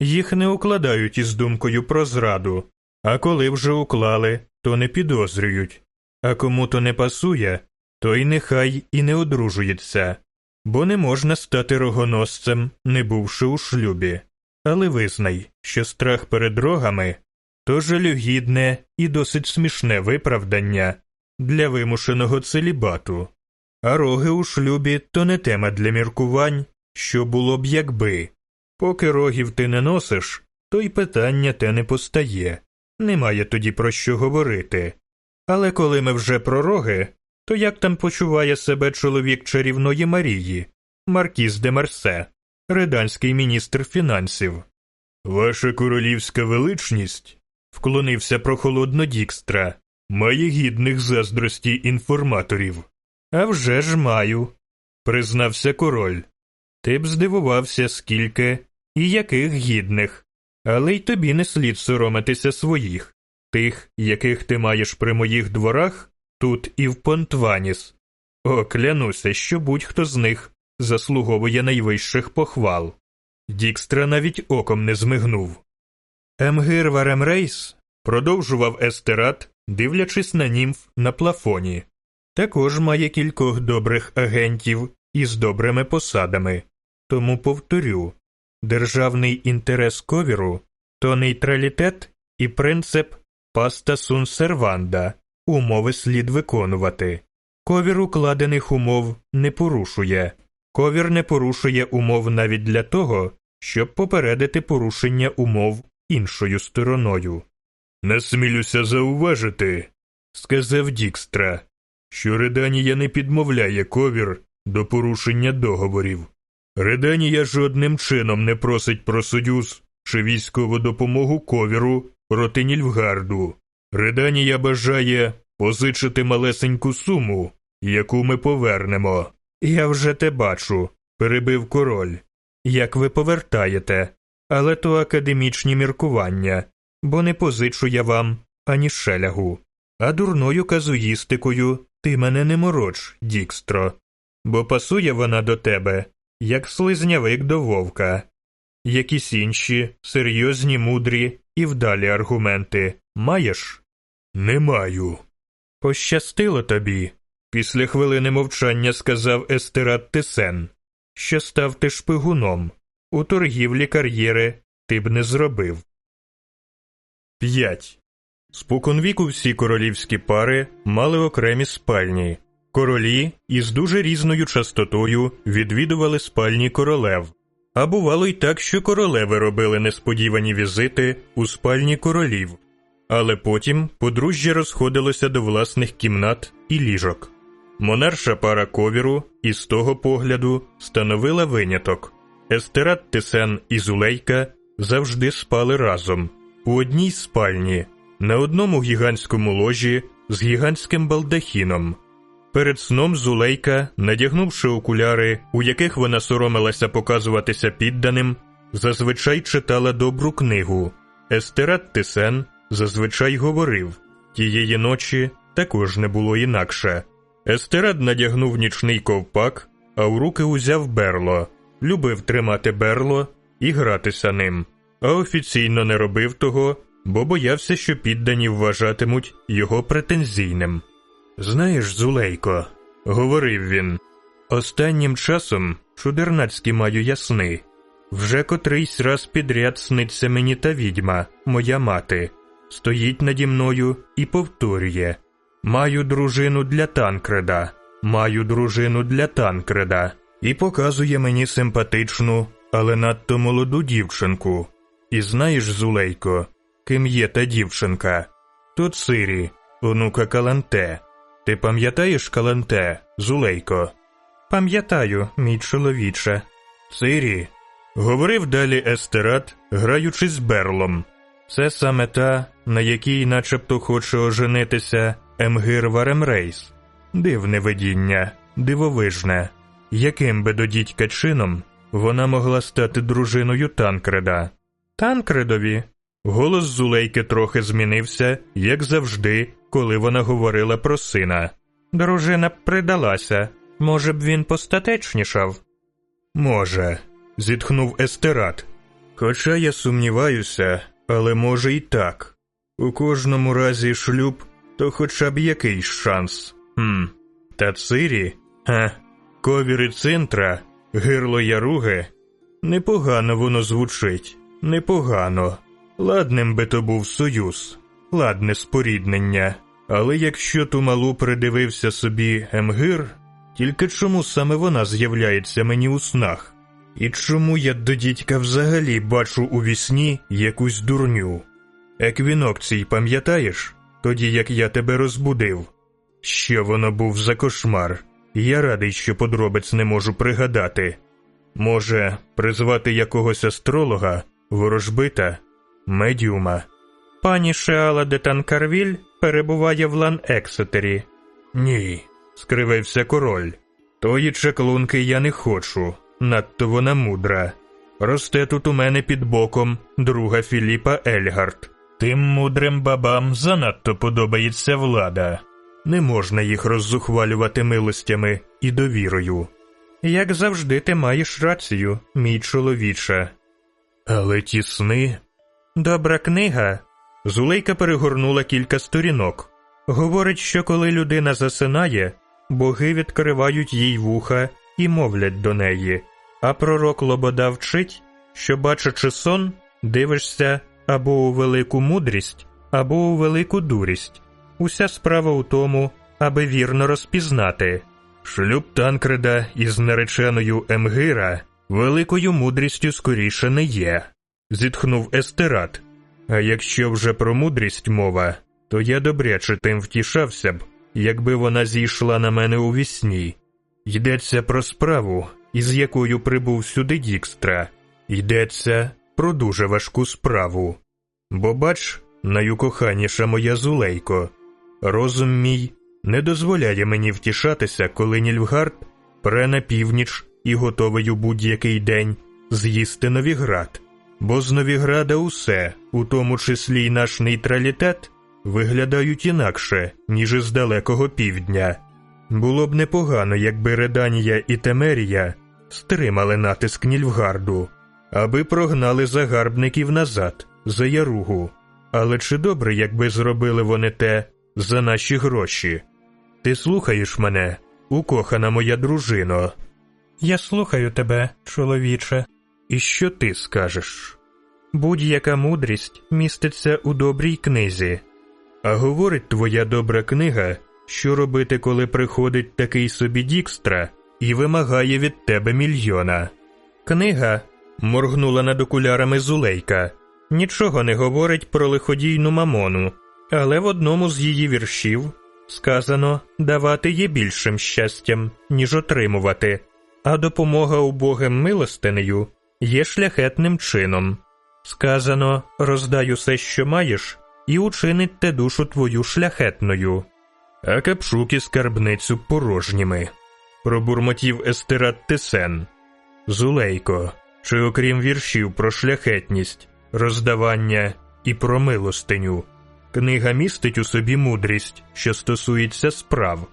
Їх не укладають із думкою про зраду, а коли вже уклали, то не підозрюють. А кому то не пасує, той нехай і не одружується, бо не можна стати рогоносцем, не бувши у шлюбі. Але визнай, що страх перед рогами то жалюгідне і досить смішне виправдання для вимушеного целібату. А роги у шлюбі то не тема для міркувань, що було б якби. Поки рогів ти не носиш, то й питання те не постає, немає тоді про що говорити. Але коли ми вже про роги, то як там почуває себе чоловік чарівної Марії, Маркіз де Марсе, риданський міністр фінансів? Ваша королівська величність, вклонився прохолодно Дікстра, має гідних заздрості інформаторів. «А вже ж маю, признався король. Ти б здивувався, скільки і яких гідних, але й тобі не слід соромитися своїх, тих, яких ти маєш при моїх дворах, тут і в Понтваніс. О, клянуся, що будь-хто з них заслуговує найвищих похвал. Дікстра навіть оком не змигнув. Емгир Варемрейс продовжував естерат, дивлячись на німф на плафоні. Також має кількох добрих агентів із добрими посадами. Тому повторю державний інтерес ковіру то нейтралітет і принцип паста сун серванда, умови слід виконувати. Ковір укладених умов не порушує. Ковір не порушує умов навіть для того, щоб попередити порушення умов іншою стороною. Насмілюся зауважити, сказав Дікстра, що Реданія не підмовляє ковір до порушення договорів. Реданія жодним чином не просить про союз чи військову допомогу ковіру проти Нільфгарду. Реданія бажає позичити малесеньку суму, яку ми повернемо. Я вже те бачу, перебив король. Як ви повертаєте, але то академічні міркування, бо не позичу я вам ані шелягу. А дурною казуїстикою ти мене не мороч, Дікстро, бо пасує вона до тебе, як слизнявик до вовка. Якісь інші серйозні, мудрі і вдалі аргументи маєш? Не маю. Пощастило тобі, після хвилини мовчання сказав Естерат Тесен, що став ти шпигуном. У торгівлі кар'єри ти б не зробив. 5. Споконвіку всі королівські пари мали окремі спальні. Королі із дуже різною частотою відвідували спальні королев. А бувало й так, що королеви робили несподівані візити у спальні королів, але потім подружжя розходилося до власних кімнат і ліжок. Монарша пара ковіру із того погляду становила виняток. Естерат Тесен і Зулейка завжди спали разом у одній спальні, на одному гігантському ложі з гігантським балдахіном. Перед сном Зулейка, надягнувши окуляри, у яких вона соромилася показуватися підданим, зазвичай читала добру книгу. Естерат Тесен зазвичай говорив тієї ночі також не було інакше. Естерад надягнув нічний ковпак, а в руки узяв берло, любив тримати берло і гратися ним, а офіційно не робив того, бо боявся, що піддані вважатимуть його претензійним. Знаєш, Зулейко, говорив він, останнім часом чудернацькі маю ясни. Вже котрийсь раз підряд сниться мені та відьма, моя мати, стоїть наді мною і повторює Маю дружину для танкреда, маю дружину для танкреда, і показує мені симпатичну, але надто молоду дівчинку. І знаєш, Зулейко, ким є та дівчинка? То Цирі, онука Каланте. Ти пам'ятаєш Каланте, Зулейко? Пам'ятаю, мій чоловіче. Цирі, говорив далі Естерат, граючи з берлом. Це саме та, на якій начебто хоче оженитися Емгир Варемрейс. Дивне видіння, дивовижне. Яким би до дідька чином вона могла стати дружиною танкреда? Танкредові. Голос Зулейки трохи змінився, як завжди, коли вона говорила про сина. Дружина б придалася. Може б він постатечнішав? Може, зітхнув Естерат. Хоча я сумніваюся, але може і так. У кожному разі шлюб, то хоча б якийсь шанс. Хм. Та цирі, ха, ковір і цинтра, гирло яруги. Непогано воно звучить, непогано. Ладним би то був союз, ладне споріднення. Але якщо ту малу придивився собі Емгир, тільки чому саме вона з'являється мені у снах? І чому я до дідька взагалі бачу у вісні якусь дурню? Еквінокцій, пам'ятаєш? Тоді як я тебе розбудив. Що воно був за кошмар? Я радий, що подробиць не можу пригадати. Може, призвати якогось астролога, ворожбита, медіума. Пані Шеала де Танкарвіль перебуває в Лан Ексетері. Ні, скривився король. Тої чаклунки я не хочу, надто вона мудра. Росте тут у мене під боком друга Філіпа Ельгард. Тим мудрим бабам занадто подобається влада. Не можна їх роззухвалювати милостями і довірою. Як завжди, ти маєш рацію, мій чоловіче. Але ті сни. Добра книга. Зулейка перегорнула кілька сторінок. Говорить, що коли людина засинає, боги відкривають їй вуха і мовлять до неї. А пророк Лобода вчить, що, бачачи сон, дивишся або у велику мудрість, або у велику дурість. Уся справа у тому, аби вірно розпізнати. Шлюб Танкреда із нареченою Емгира великою мудрістю скоріше не є, зітхнув Естерат. А якщо вже про мудрість мова, то я добряче тим втішався б, якби вона зійшла на мене у вісні. Йдеться про справу, із якою прибув сюди Дікстра, йдеться про дуже важку справу. Бо бач, найукоханіша моя зулейко, розум мій не дозволяє мені втішатися, коли Нільфгард пре на північ і готовий у будь-який день з'їсти Новіград. Бо з Новіграда усе, у тому числі й наш нейтралітет, виглядають інакше, ніж із далекого півдня. Було б непогано, якби Реданія і Темерія стримали натиск Нільфгарду, аби прогнали загарбників назад, за яругу. Але чи добре, якби зробили вони те за наші гроші? Ти слухаєш мене, укохана моя дружино? Я слухаю тебе, чоловіче. І що ти скажеш? Будь-яка мудрість міститься у добрій книзі. А говорить твоя добра книга, що робити, коли приходить такий собі Дікстра і вимагає від тебе мільйона. Книга моргнула над окулярами Зулейка, нічого не говорить про лиходійну мамону, але в одному з її віршів сказано давати є більшим щастям, ніж отримувати, а допомога убогим милостинею є шляхетним чином. Сказано роздай усе, що маєш, і учинить те душу твою шляхетною. А капшуки скарбницю порожніми. Пробурмотів Естерат Тесен. Зулейко, чи окрім віршів про шляхетність, роздавання і про милостиню, книга містить у собі мудрість, що стосується справ.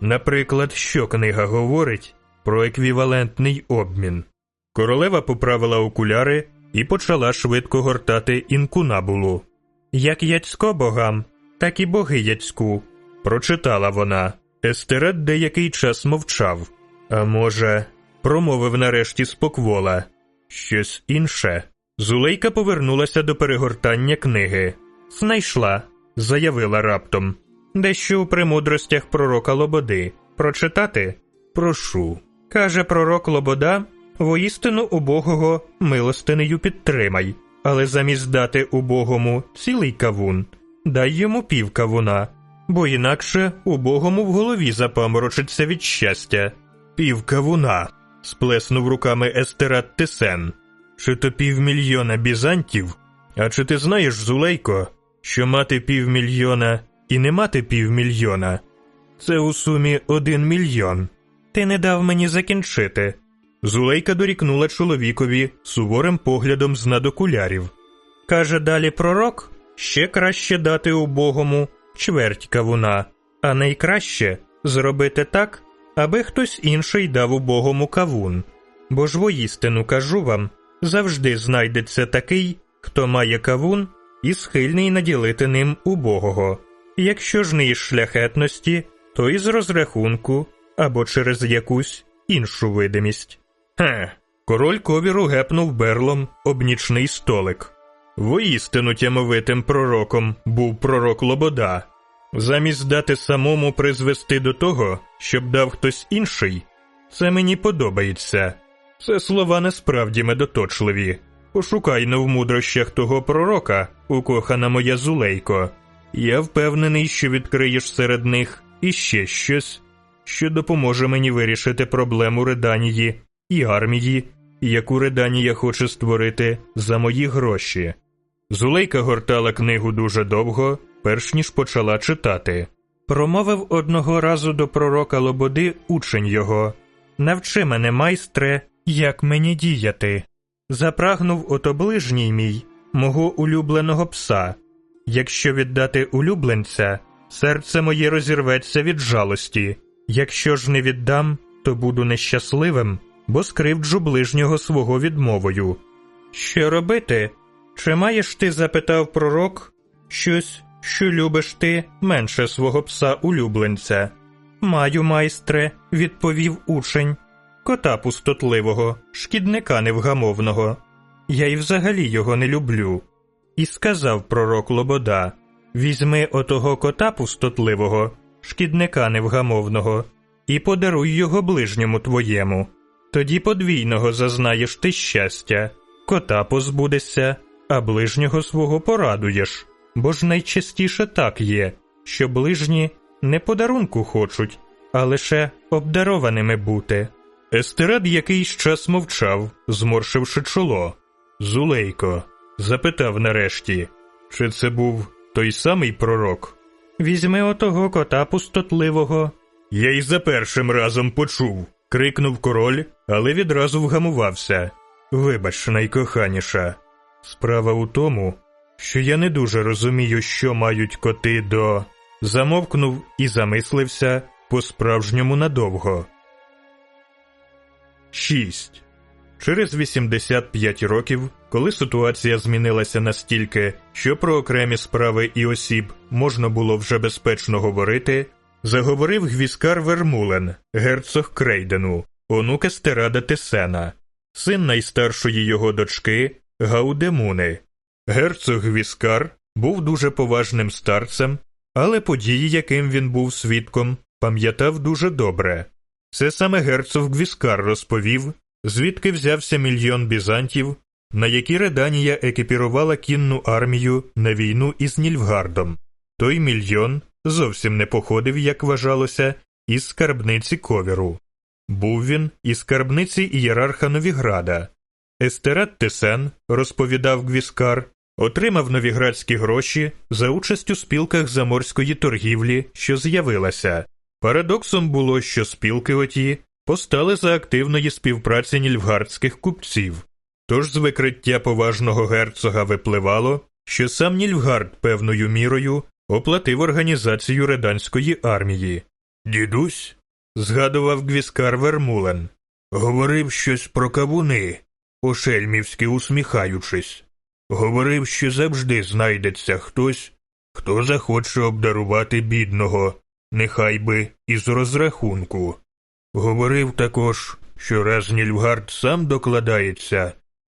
Наприклад, що книга говорить про еквівалентний обмін. Королева поправила окуляри і почала швидко гортати інкунабулу. Як яцько богам, так і боги яцьку, прочитала вона. Естерет деякий час мовчав. А може, промовив нарешті споквола. Щось інше. Зулейка повернулася до перегортання книги. Знайшла, заявила раптом. Дещо у премудростях пророка Лободи. Прочитати? Прошу. Каже пророк Лобода, воістину убогого милостинею підтримай, але замість дати убогому цілий кавун, дай йому пів кавуна, бо інакше убогому в голові запаморочиться від щастя. Пів кавуна. сплеснув руками Естерат Тесен. Чи то півмільйона бізантів? А чи ти знаєш, Зулейко, що мати півмільйона і не мати півмільйона це у сумі один мільйон. Ти не дав мені закінчити. Зулейка дорікнула чоловікові суворим поглядом з надокулярів. Каже далі пророк ще краще дати убогому чверть кавуна, а найкраще зробити так, аби хтось інший дав убогому кавун. Бо ж воістину кажу вам завжди знайдеться такий, хто має кавун і схильний наділити ним убогого. Якщо ж не із шляхетності, то із розрахунку або через якусь іншу видимість. Хе, король ковіру гепнув берлом об нічний столик. Воістину тямовитим пророком був пророк Лобода. Замість дати самому призвести до того, щоб дав хтось інший, це мені подобається. Це слова насправді медоточливі. Пошукай но в мудрощах того пророка, укохана моя зулейко. Я впевнений, що відкриєш серед них іще щось, що допоможе мені вирішити проблему Реданії і армії, яку Реданія хоче створити за мої гроші. Зулейка гортала книгу дуже довго, перш ніж почала читати. Промовив одного разу до пророка Лободи учень його Навчи мене, майстре, як мені діяти. Запрагнув ото ближній мій, мого улюбленого пса. Якщо віддати улюбленця, серце моє розірветься від жалості. Якщо ж не віддам, то буду нещасливим, бо скривджу ближнього свого відмовою. Що робити? Чи маєш ти, запитав пророк, щось, що любиш ти менше свого пса улюбленця? Маю, майстре, відповів учень, кота пустотливого, шкідника невгамовного. Я й взагалі його не люблю. І сказав пророк Лобода Візьми отого кота пустотливого, шкідника невгамовного, і подаруй його ближньому твоєму. Тоді подвійного зазнаєш ти щастя, кота позбудешся, а ближнього свого порадуєш, бо ж найчастіше так є, що ближні не подарунку хочуть, а лише обдарованими бути. Естерад якийсь час мовчав, зморшивши чоло. Зулейко запитав нарешті, чи це був той самий пророк. Візьми отого кота пустотливого. Я й за першим разом почув, крикнув король, але відразу вгамувався. Вибач, найкоханіша. Справа у тому, що я не дуже розумію, що мають коти до. Замовкнув і замислився по справжньому надовго. 6. Через 85 років, коли ситуація змінилася настільки, що про окремі справи і осіб можна було вже безпечно говорити, заговорив гвіскар Вермулен, герцог Крейдену, онук Естерада Тесена, син найстаршої його дочки Гаудемуни. Герцог Гвіскар був дуже поважним старцем, але події, яким він був свідком, пам'ятав дуже добре. Це саме герцог Гвіскар розповів, звідки взявся мільйон бізантів, на які Реданія екіпірувала кінну армію на війну із Нільфгардом. Той мільйон зовсім не походив, як вважалося, із скарбниці ковіру. Був він із скарбниці ієрарха Новіграда. Естерат Тесен, розповідав Гвіскар, отримав новіградські гроші за участь у спілках заморської торгівлі, що з'явилася. Парадоксом було, що спілки оті постали за активної співпраці нільфгардських купців. Тож з викриття поважного герцога випливало, що сам Нільфгард певною мірою оплатив організацію реданської армії. Дідусь, згадував Гвіскар Вермулен, говорив щось про кавуни, по-шельмівськи усміхаючись. Говорив, що завжди знайдеться хтось, хто захоче обдарувати бідного, нехай би із розрахунку. Говорив також, що раз Нільфгард сам докладається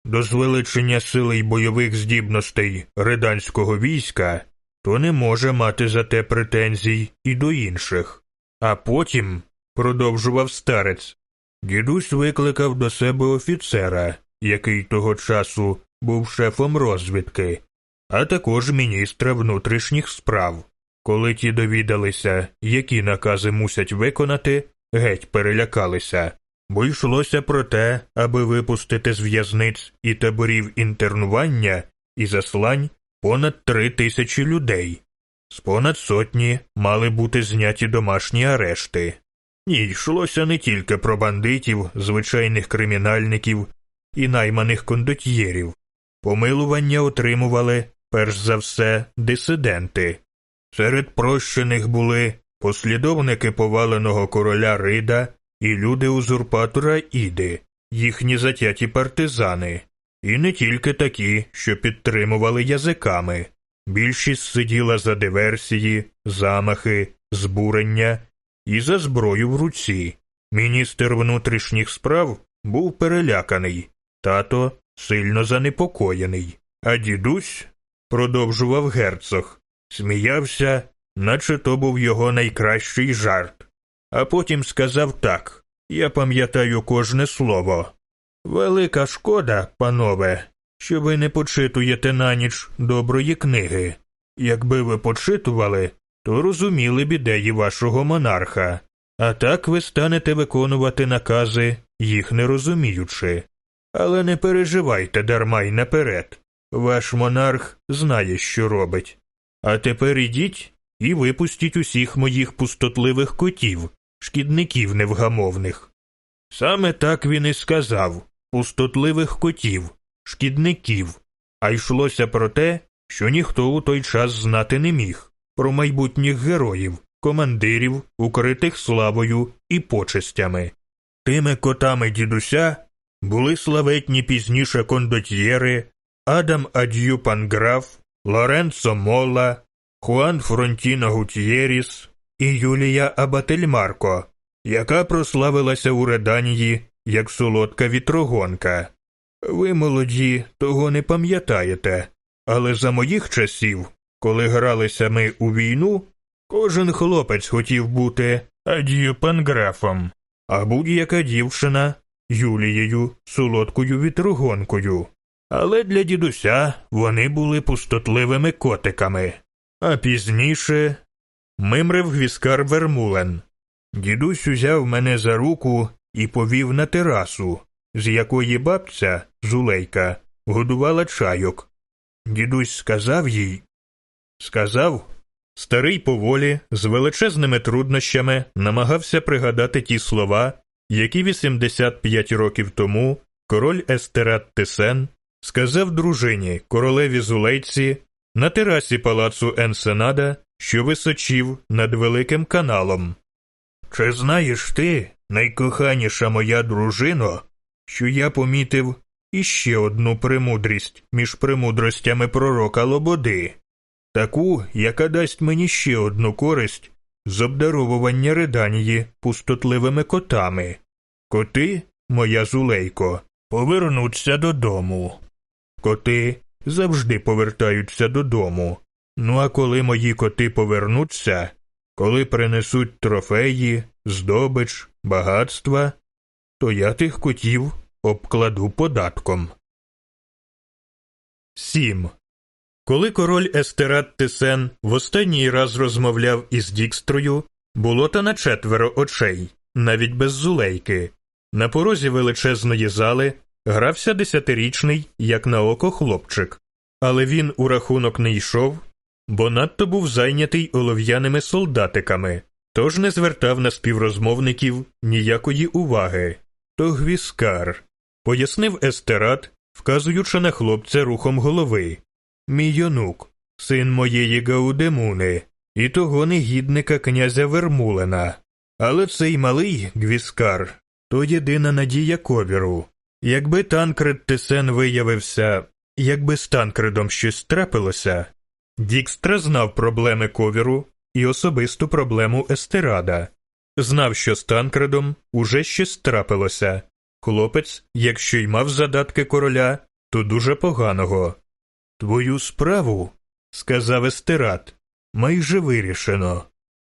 до звеличення сили й бойових здібностей реданського війська, то не може мати за те претензій і до інших. А потім, продовжував старець, дідусь викликав до себе офіцера, який того часу був шефом розвідки, а також міністра внутрішніх справ. Коли ті довідалися, які накази мусять виконати, геть перелякалися, бо йшлося про те, аби випустити з в'язниць і таборів інтернування і заслань понад три тисячі людей. З понад сотні мали бути зняті домашні арешти. Ні, йшлося не тільки про бандитів, звичайних кримінальників і найманих кондотьєрів. Помилування отримували, перш за все, дисиденти. Серед прощених були послідовники поваленого короля Рида і люди узурпатора Іди, їхні затяті партизани, і не тільки такі, що підтримували язиками. Більшість сиділа за диверсії, замахи, збурення і за зброю в руці. Міністр внутрішніх справ був переляканий, тато сильно занепокоєний. А дідусь, продовжував герцог, сміявся, наче то був його найкращий жарт. А потім сказав так я пам'ятаю кожне слово. Велика шкода, панове, що ви не почитуєте на ніч доброї книги. Якби ви почитували, то розуміли б ідеї вашого монарха, а так ви станете виконувати накази, їх не розуміючи. Але не переживайте дарма й наперед. Ваш монарх знає, що робить. А тепер ідіть і випустіть усіх моїх пустотливих котів, шкідників невгамовних. Саме так він і сказав пустотливих котів, шкідників, а йшлося про те, що ніхто у той час знати не міг, про майбутніх героїв, командирів, укритих славою і почестями. Тими котами дідуся були славетні пізніше кондотьєри, Адам Ад'ю Панграф, Лоренцо Мола, Хуан Фронтіно Гутьєріс і Юлія Абательмарко, яка прославилася у Реданії як солодка вітрогонка. Ви, молоді, того не пам'ятаєте, але за моїх часів, коли гралися ми у війну, кожен хлопець хотів бути ад'юпанграфом, а будь-яка дівчина Юлією, солодкою вітрогонкою. Але для дідуся вони були пустотливими котиками. А пізніше мимрив гвіскар Вермулен. Дідусь узяв мене за руку і повів на терасу, з якої бабця, зулейка, годувала чайок. Дідусь сказав їй. Сказав, старий поволі, з величезними труднощами, намагався пригадати ті слова, які 85 років тому король Естерат Тесен сказав дружині королеві Зулейці на терасі палацу Енсенада, що височів над Великим каналом. Чи знаєш ти, найкоханіша моя дружино, що я помітив іще одну премудрість між премудростями пророка Лободи, таку, яка дасть мені ще одну користь з обдаровування Реданії пустотливими котами. Коти, моя зулейко, повернуться додому. Коти завжди повертаються додому. Ну а коли мої коти повернуться, коли принесуть трофеї, здобич, багатства, то я тих котів обкладу податком. 7. Коли король Естерат Тесен в останній раз розмовляв із Дікстрою, було то на четверо очей, навіть без зулейки. На порозі величезної зали грався десятирічний, як на око, хлопчик, але він у рахунок не йшов, бо надто був зайнятий олов'яними солдатиками, тож не звертав на співрозмовників ніякої уваги. То гвіскар, пояснив естерат, вказуючи на хлопця рухом голови. Мій онук, син моєї Гаудемуни, і того негідника князя Вермулена. Але цей малий гвіскар то єдина надія ковіру. Якби Танкред Тесен виявився, якби з Танкредом щось трапилося, Дікстра знав проблеми ковіру і особисту проблему Естерада, знав, що з Танкредом уже щось трапилося. Хлопець, якщо й мав задатки короля, то дуже поганого. Твою справу, сказав Естерад, майже вирішено.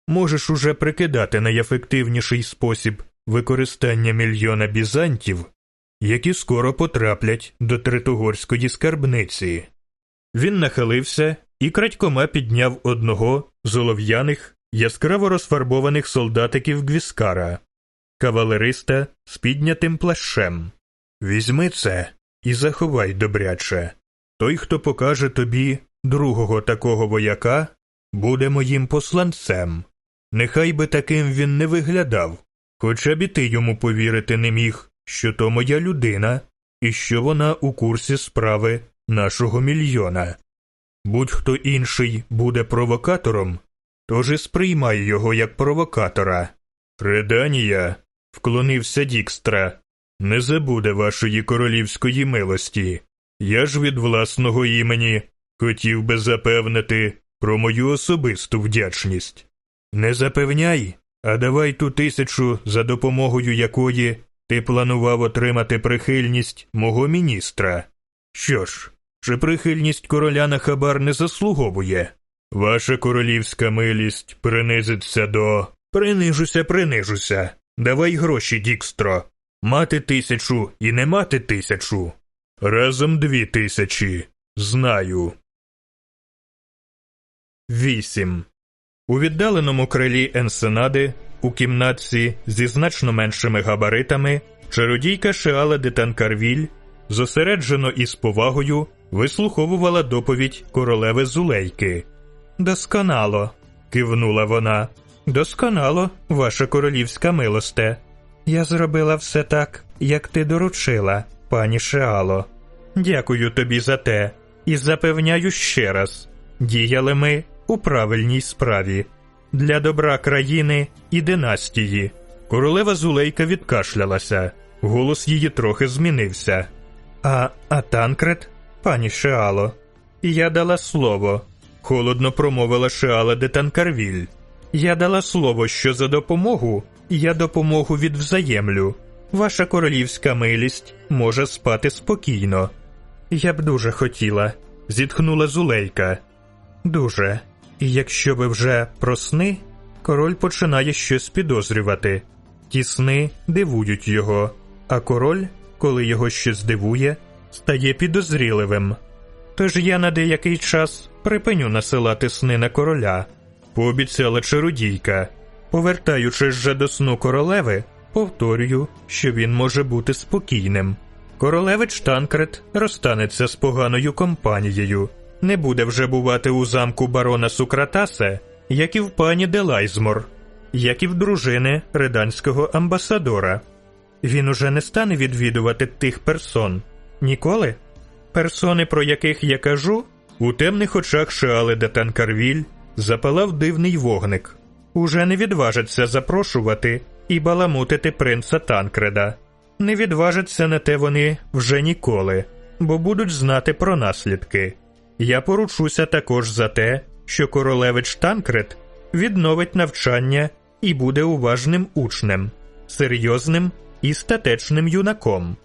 Можеш уже прикидати найефективніший спосіб використання мільйона бізантів, які скоро потраплять до Тритогорської скарбниці. Він нахилився і крадькома підняв одного з олов'яних, яскраво розфарбованих солдатиків Гвіскара, кавалериста з піднятим плащем. Візьми це і заховай добряче. Той, хто покаже тобі другого такого вояка, буде моїм посланцем. Нехай би таким він не виглядав, хоча б і ти йому повірити не міг, що то моя людина і що вона у курсі справи нашого мільйона. Будь-хто інший буде провокатором, тож і сприймай його як провокатора. Реданія, вклонився Дікстра, не забуде вашої королівської милості. Я ж від власного імені хотів би запевнити про мою особисту вдячність. Не запевняй, а давай ту тисячу, за допомогою якої ти планував отримати прихильність мого міністра. Що ж, чи прихильність короля на хабар не заслуговує? Ваша королівська милість принизиться до. Принижуся, принижуся. Давай гроші, Дікстро. Мати тисячу і не мати тисячу. Разом дві тисячі. Знаю. 8. У віддаленому крилі Енсенади, у кімнатці зі значно меншими габаритами, чародійка Шеала де Танкарвіль зосереджено і з повагою вислуховувала доповідь королеви Зулейки. Досконало, кивнула вона. Досконало, ваша королівська милосте. Я зробила все так, як ти доручила, пані Шеало. Дякую тобі за те і запевняю ще раз: діяли ми у правильній справі для добра країни і династії. Королева Зулейка відкашлялася, голос її трохи змінився. А, а Танкрет, пані Шеало, я дала слово, холодно промовила Шеала де Танкарвіль. Я дала слово, що за допомогу я допомогу відвзаємлю. Ваша королівська милість може спати спокійно. Я б дуже хотіла, зітхнула Зулейка. Дуже. І якщо ви вже про сни, король починає щось підозрювати. Ті сни дивують його, а король, коли його щось дивує, стає підозріливим. Тож я на деякий час припиню насилати сни на короля, пообіцяла чародійка. Повертаючись же до сну королеви, повторюю, що він може бути спокійним. Королевич Танкрет розстанеться з поганою компанією, не буде вже бувати у замку барона Сукратаса, як і в пані Делайзмор, як і в дружини риданського амбасадора. Він уже не стане відвідувати тих персон. Ніколи? Персони, про яких я кажу, у темних очах Шеали де Танкарвіль запалав дивний вогник. Уже не відважиться запрошувати і баламутити принца Танкреда. Не відважаться на те вони вже ніколи, бо будуть знати про наслідки. Я поручуся також за те, що королевич Танкред відновить навчання і буде уважним учнем, серйозним і статечним юнаком,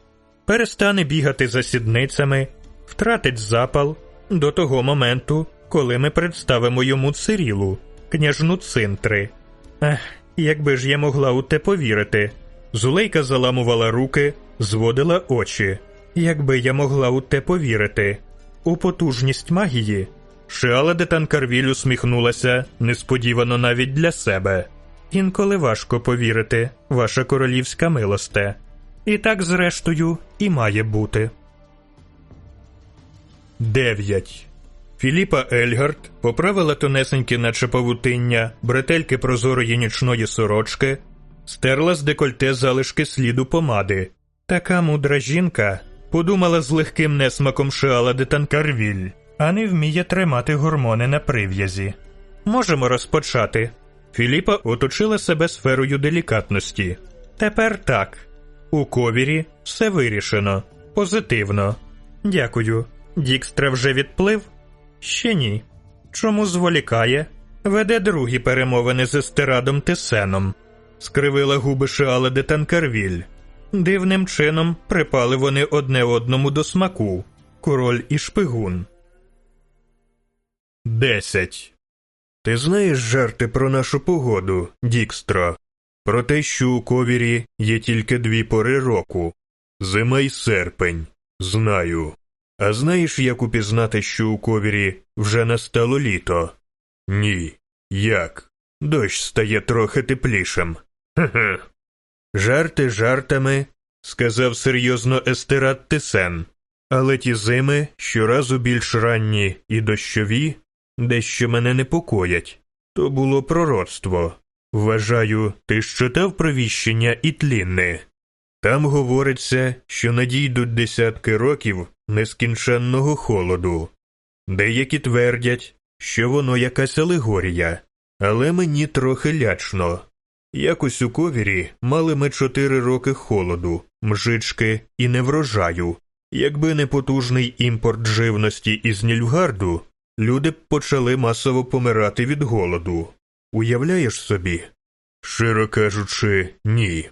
перестане бігати за сідницями, втратить запал до того моменту, коли ми представимо йому Цирілу, княжну цинтри. Ех, якби ж я могла у те повірити. Зулейка заламувала руки, зводила очі. Якби я могла у те повірити. У потужність магії. Шеала де Танкарвіль усміхнулася несподівано навіть для себе. Інколи важко повірити, ваша королівська милосте. І так, зрештою, і має бути. 9. Філіпа Ельгард поправила тонесеньке наче павутиння, бретельки прозорої нічної сорочки, стерла з декольте залишки сліду помади. Така мудра жінка подумала з легким несмаком Шеала де Танкарвіль, а не вміє тримати гормони на прив'язі. Можемо розпочати. Філіпа оточила себе сферою делікатності. Тепер так. У ковірі все вирішено. Позитивно. Дякую. Дікстра вже відплив? Ще ні. Чому зволікає? Веде другі перемовини з Естерадом Тесеном. Скривила губи Шеала де Танкарвіль. Дивним чином припали вони одне одному до смаку король і шпигун. 10. Ти знаєш жарти про нашу погоду, Дікстро? Про те, що у ковірі є тільки дві пори року зима й серпень. Знаю. А знаєш, як упізнати, що у ковірі вже настало літо? Ні. Як? Дощ стає трохи теплішим. Хе-хе. Жарти жартами, сказав серйозно Естерат Тесен. Але ті зими щоразу більш ранні і дощові, дещо мене непокоять. То було пророцтво. Вважаю, ти ж читав провіщення і тлінне. Там говориться, що надійдуть десятки років нескінченного холоду. Деякі твердять, що воно якась алегорія, але мені трохи лячно. Якось у ковірі мали ми чотири роки холоду, мжички і неврожаю. Якби не потужний імпорт живності із Нільфгарду, люди почали масово помирати від голоду. Уявляєш собі? Щиро кажучи, ні.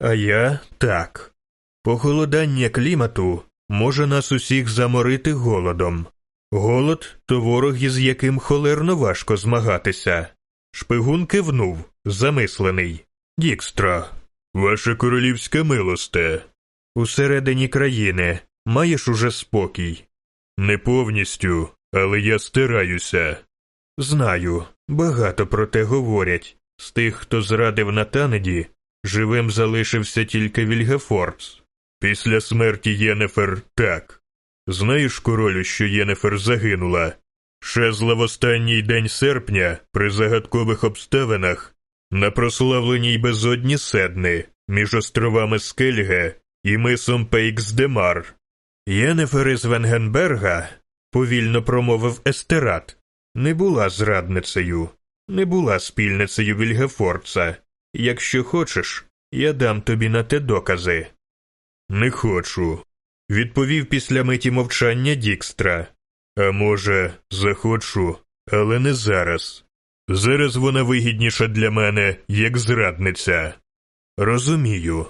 А я так. Похолодання клімату може нас усіх заморити голодом. Голод то ворог, із яким холерно важко змагатися. Шпигун кивнув, замислений. Дікстро, Ваша королівська милосте. усередині країни маєш уже спокій. Не повністю, але я стараюся. Знаю, багато про те говорять. З тих, хто зрадив на Танеді, живим залишився тільки Вільгефордс. Після смерті Єнефер так. Знаєш, королю, що Єнефер загинула? Шезла в останній день серпня при загадкових обставинах на прославленій безодні Седни між островами Скельге і мисом Пейксдемар. Єнефер із Венгенберга, повільно промовив Естерат, не була зрадницею, не була спільницею Вільгефорца. Якщо хочеш, я дам тобі на те докази. Не хочу. Відповів після миті мовчання Дікстра. А може, захочу, але не зараз. Зараз вона вигідніша для мене, як зрадниця. Розумію.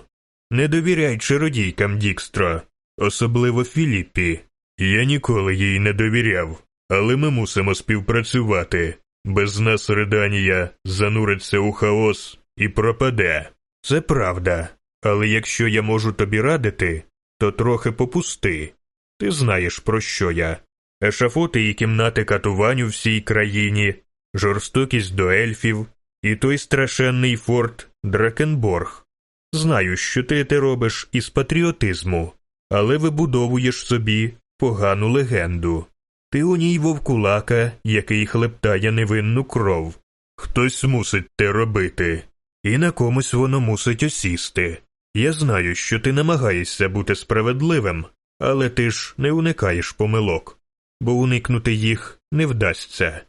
Не довіряй чародійкам, Дікстро, особливо Філіппі. Я ніколи їй не довіряв, але ми мусимо співпрацювати. Без нас Реданія зануриться у хаос і пропаде. Це правда. Але якщо я можу тобі радити, то трохи попусти. Ти знаєш, про що я. Ешафоти і кімнати катувань у всій країні, жорстокість до ельфів і той страшенний форт Дракенборг. Знаю, що ти те робиш із патріотизму, але вибудовуєш собі погану легенду. Ти у ній вовкулака, який хлептає невинну кров. Хтось мусить те робити. І на комусь воно мусить осісти. Я знаю, що ти намагаєшся бути справедливим, але ти ж не уникаєш помилок, бо уникнути їх не вдасться.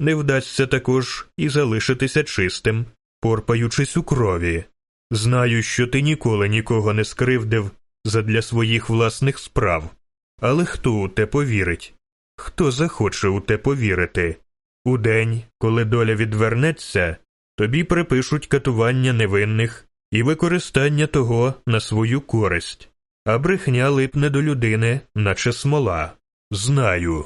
Не вдасться також і залишитися чистим, порпаючись у крові. Знаю, що ти ніколи нікого не скривдив задля своїх власних справ. Але хто у те повірить? Хто захоче у те повірити? У день, коли доля відвернеться, тобі припишуть катування невинних і використання того на свою користь, а брехня липне до людини, наче смола. Знаю.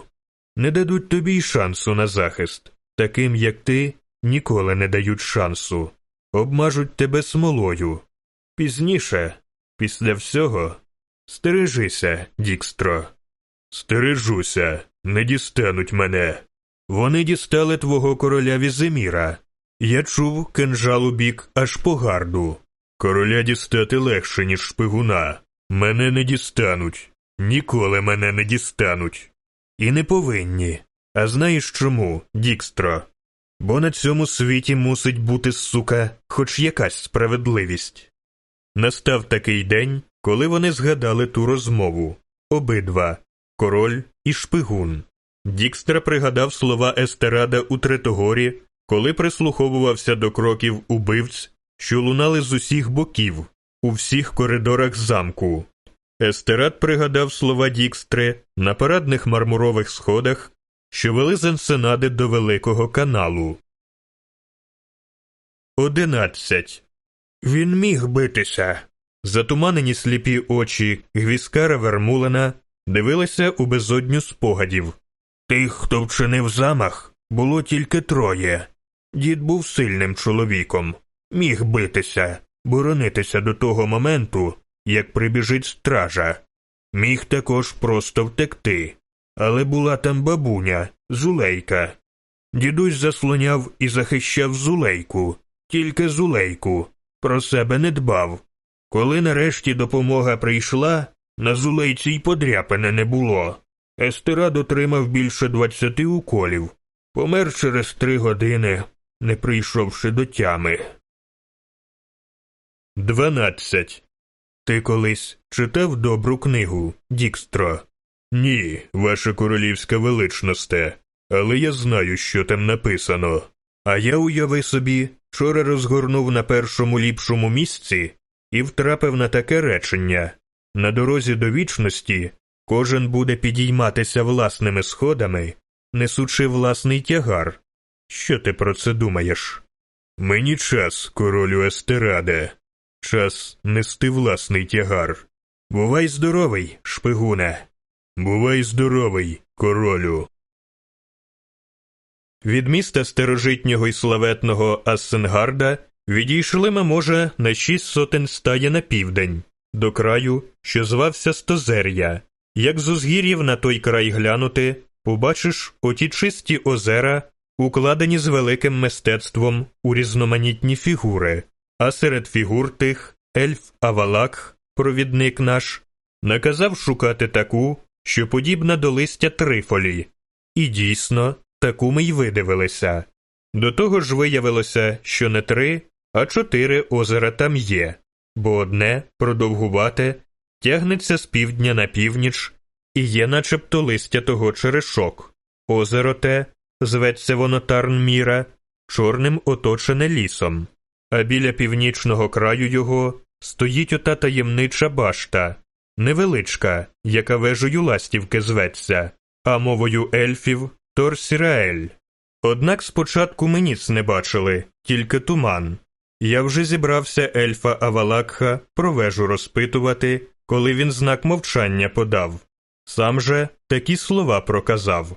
Не дадуть тобі й шансу на захист. Таким, як ти, ніколи не дають шансу. Обмажуть тебе смолою. Пізніше, після всього, стережися, Дікстро. Стережуся, не дістануть мене. Вони дістали твого короля Віземіра. Я чув кинжал у бік аж по гарду. Короля дістати легше, ніж шпигуна. Мене не дістануть. Ніколи мене не дістануть. І не повинні. А знаєш чому, Дікстро? Бо на цьому світі мусить бути, сука, хоч якась справедливість. Настав такий день, коли вони згадали ту розмову обидва король і шпигун. Дікстра пригадав слова Естерада у Третогорі, коли прислуховувався до кроків убивць, що лунали з усіх боків, у всіх коридорах замку. Естерад пригадав слова Дікстри на парадних мармурових сходах, що вели з енсенади до Великого каналу. Одинадцять. Він міг битися. Затуманені сліпі очі Гвіскара Вермулена дивилися у безодню спогадів. Тих, хто вчинив замах, було тільки троє. Дід був сильним чоловіком, міг битися, боронитися до того моменту, як прибіжить стража, міг також просто втекти. Але була там бабуня, зулейка. Дідусь заслоняв і захищав зулейку, тільки зулейку, про себе не дбав. Коли нарешті допомога прийшла, на зулейці й подряпини не було. Естерад отримав більше двадцяти уколів, помер через три години, не прийшовши до тями. Дванадцять. Ти колись читав добру книгу, Дікстро? Ні, ваша королівська величносте, але я знаю, що там написано. А я уяви собі, вчора розгорнув на першому ліпшому місці і втрапив на таке речення на дорозі до вічності кожен буде підійматися власними сходами, несучи власний тягар. Що ти про це думаєш? Мені час, королю Естераде, час нести власний тягар. Бувай здоровий, шпигуне. Бувай здоровий, королю. Від міста старожитнього і славетного Ассенгарда відійшли ми, може, на шість сотень стаї на південь, до краю, що звався Стозер'я. Як з узгір'їв на той край глянути, побачиш оті чисті озера, укладені з великим мистецтвом у різноманітні фігури, а серед фігур тих ельф Авалак, провідник наш, наказав шукати таку, що подібна до листя трифолі. І дійсно, таку ми й видивилися. До того ж виявилося, що не три, а чотири озера там є, бо одне, продовгувате, тягнеться з півдня на північ і є начебто листя того черешок. Озеро те, зветься воно Тарнміра, чорним оточене лісом, а біля північного краю його стоїть ота таємнича башта, невеличка, яка вежею ластівки зветься, а мовою ельфів Торсіраель. Однак спочатку ми ніц не бачили, тільки туман. Я вже зібрався ельфа Авалакха про вежу розпитувати, коли він знак мовчання подав. Сам же такі слова проказав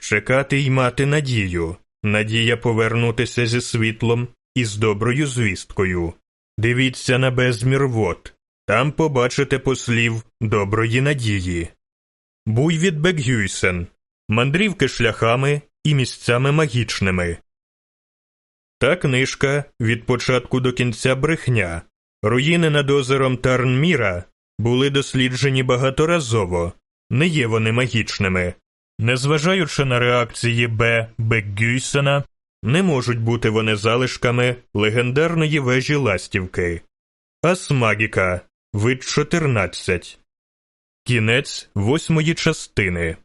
чекати й мати надію, надія повернутися зі світлом і з доброю звісткою. Дивіться на безмір вод, там побачите послів доброї надії. Буй від Бекгюйсен, мандрівки шляхами і місцями магічними. Та книжка від початку до кінця брехня. Руїни над озером Тарнміра були досліджені багаторазово, не є вони магічними. Незважаючи на реакції Б. Бекгюйсена, не можуть бути вони залишками легендарної вежі ластівки. Асмагіка, вид 14. Кінець восьмої частини.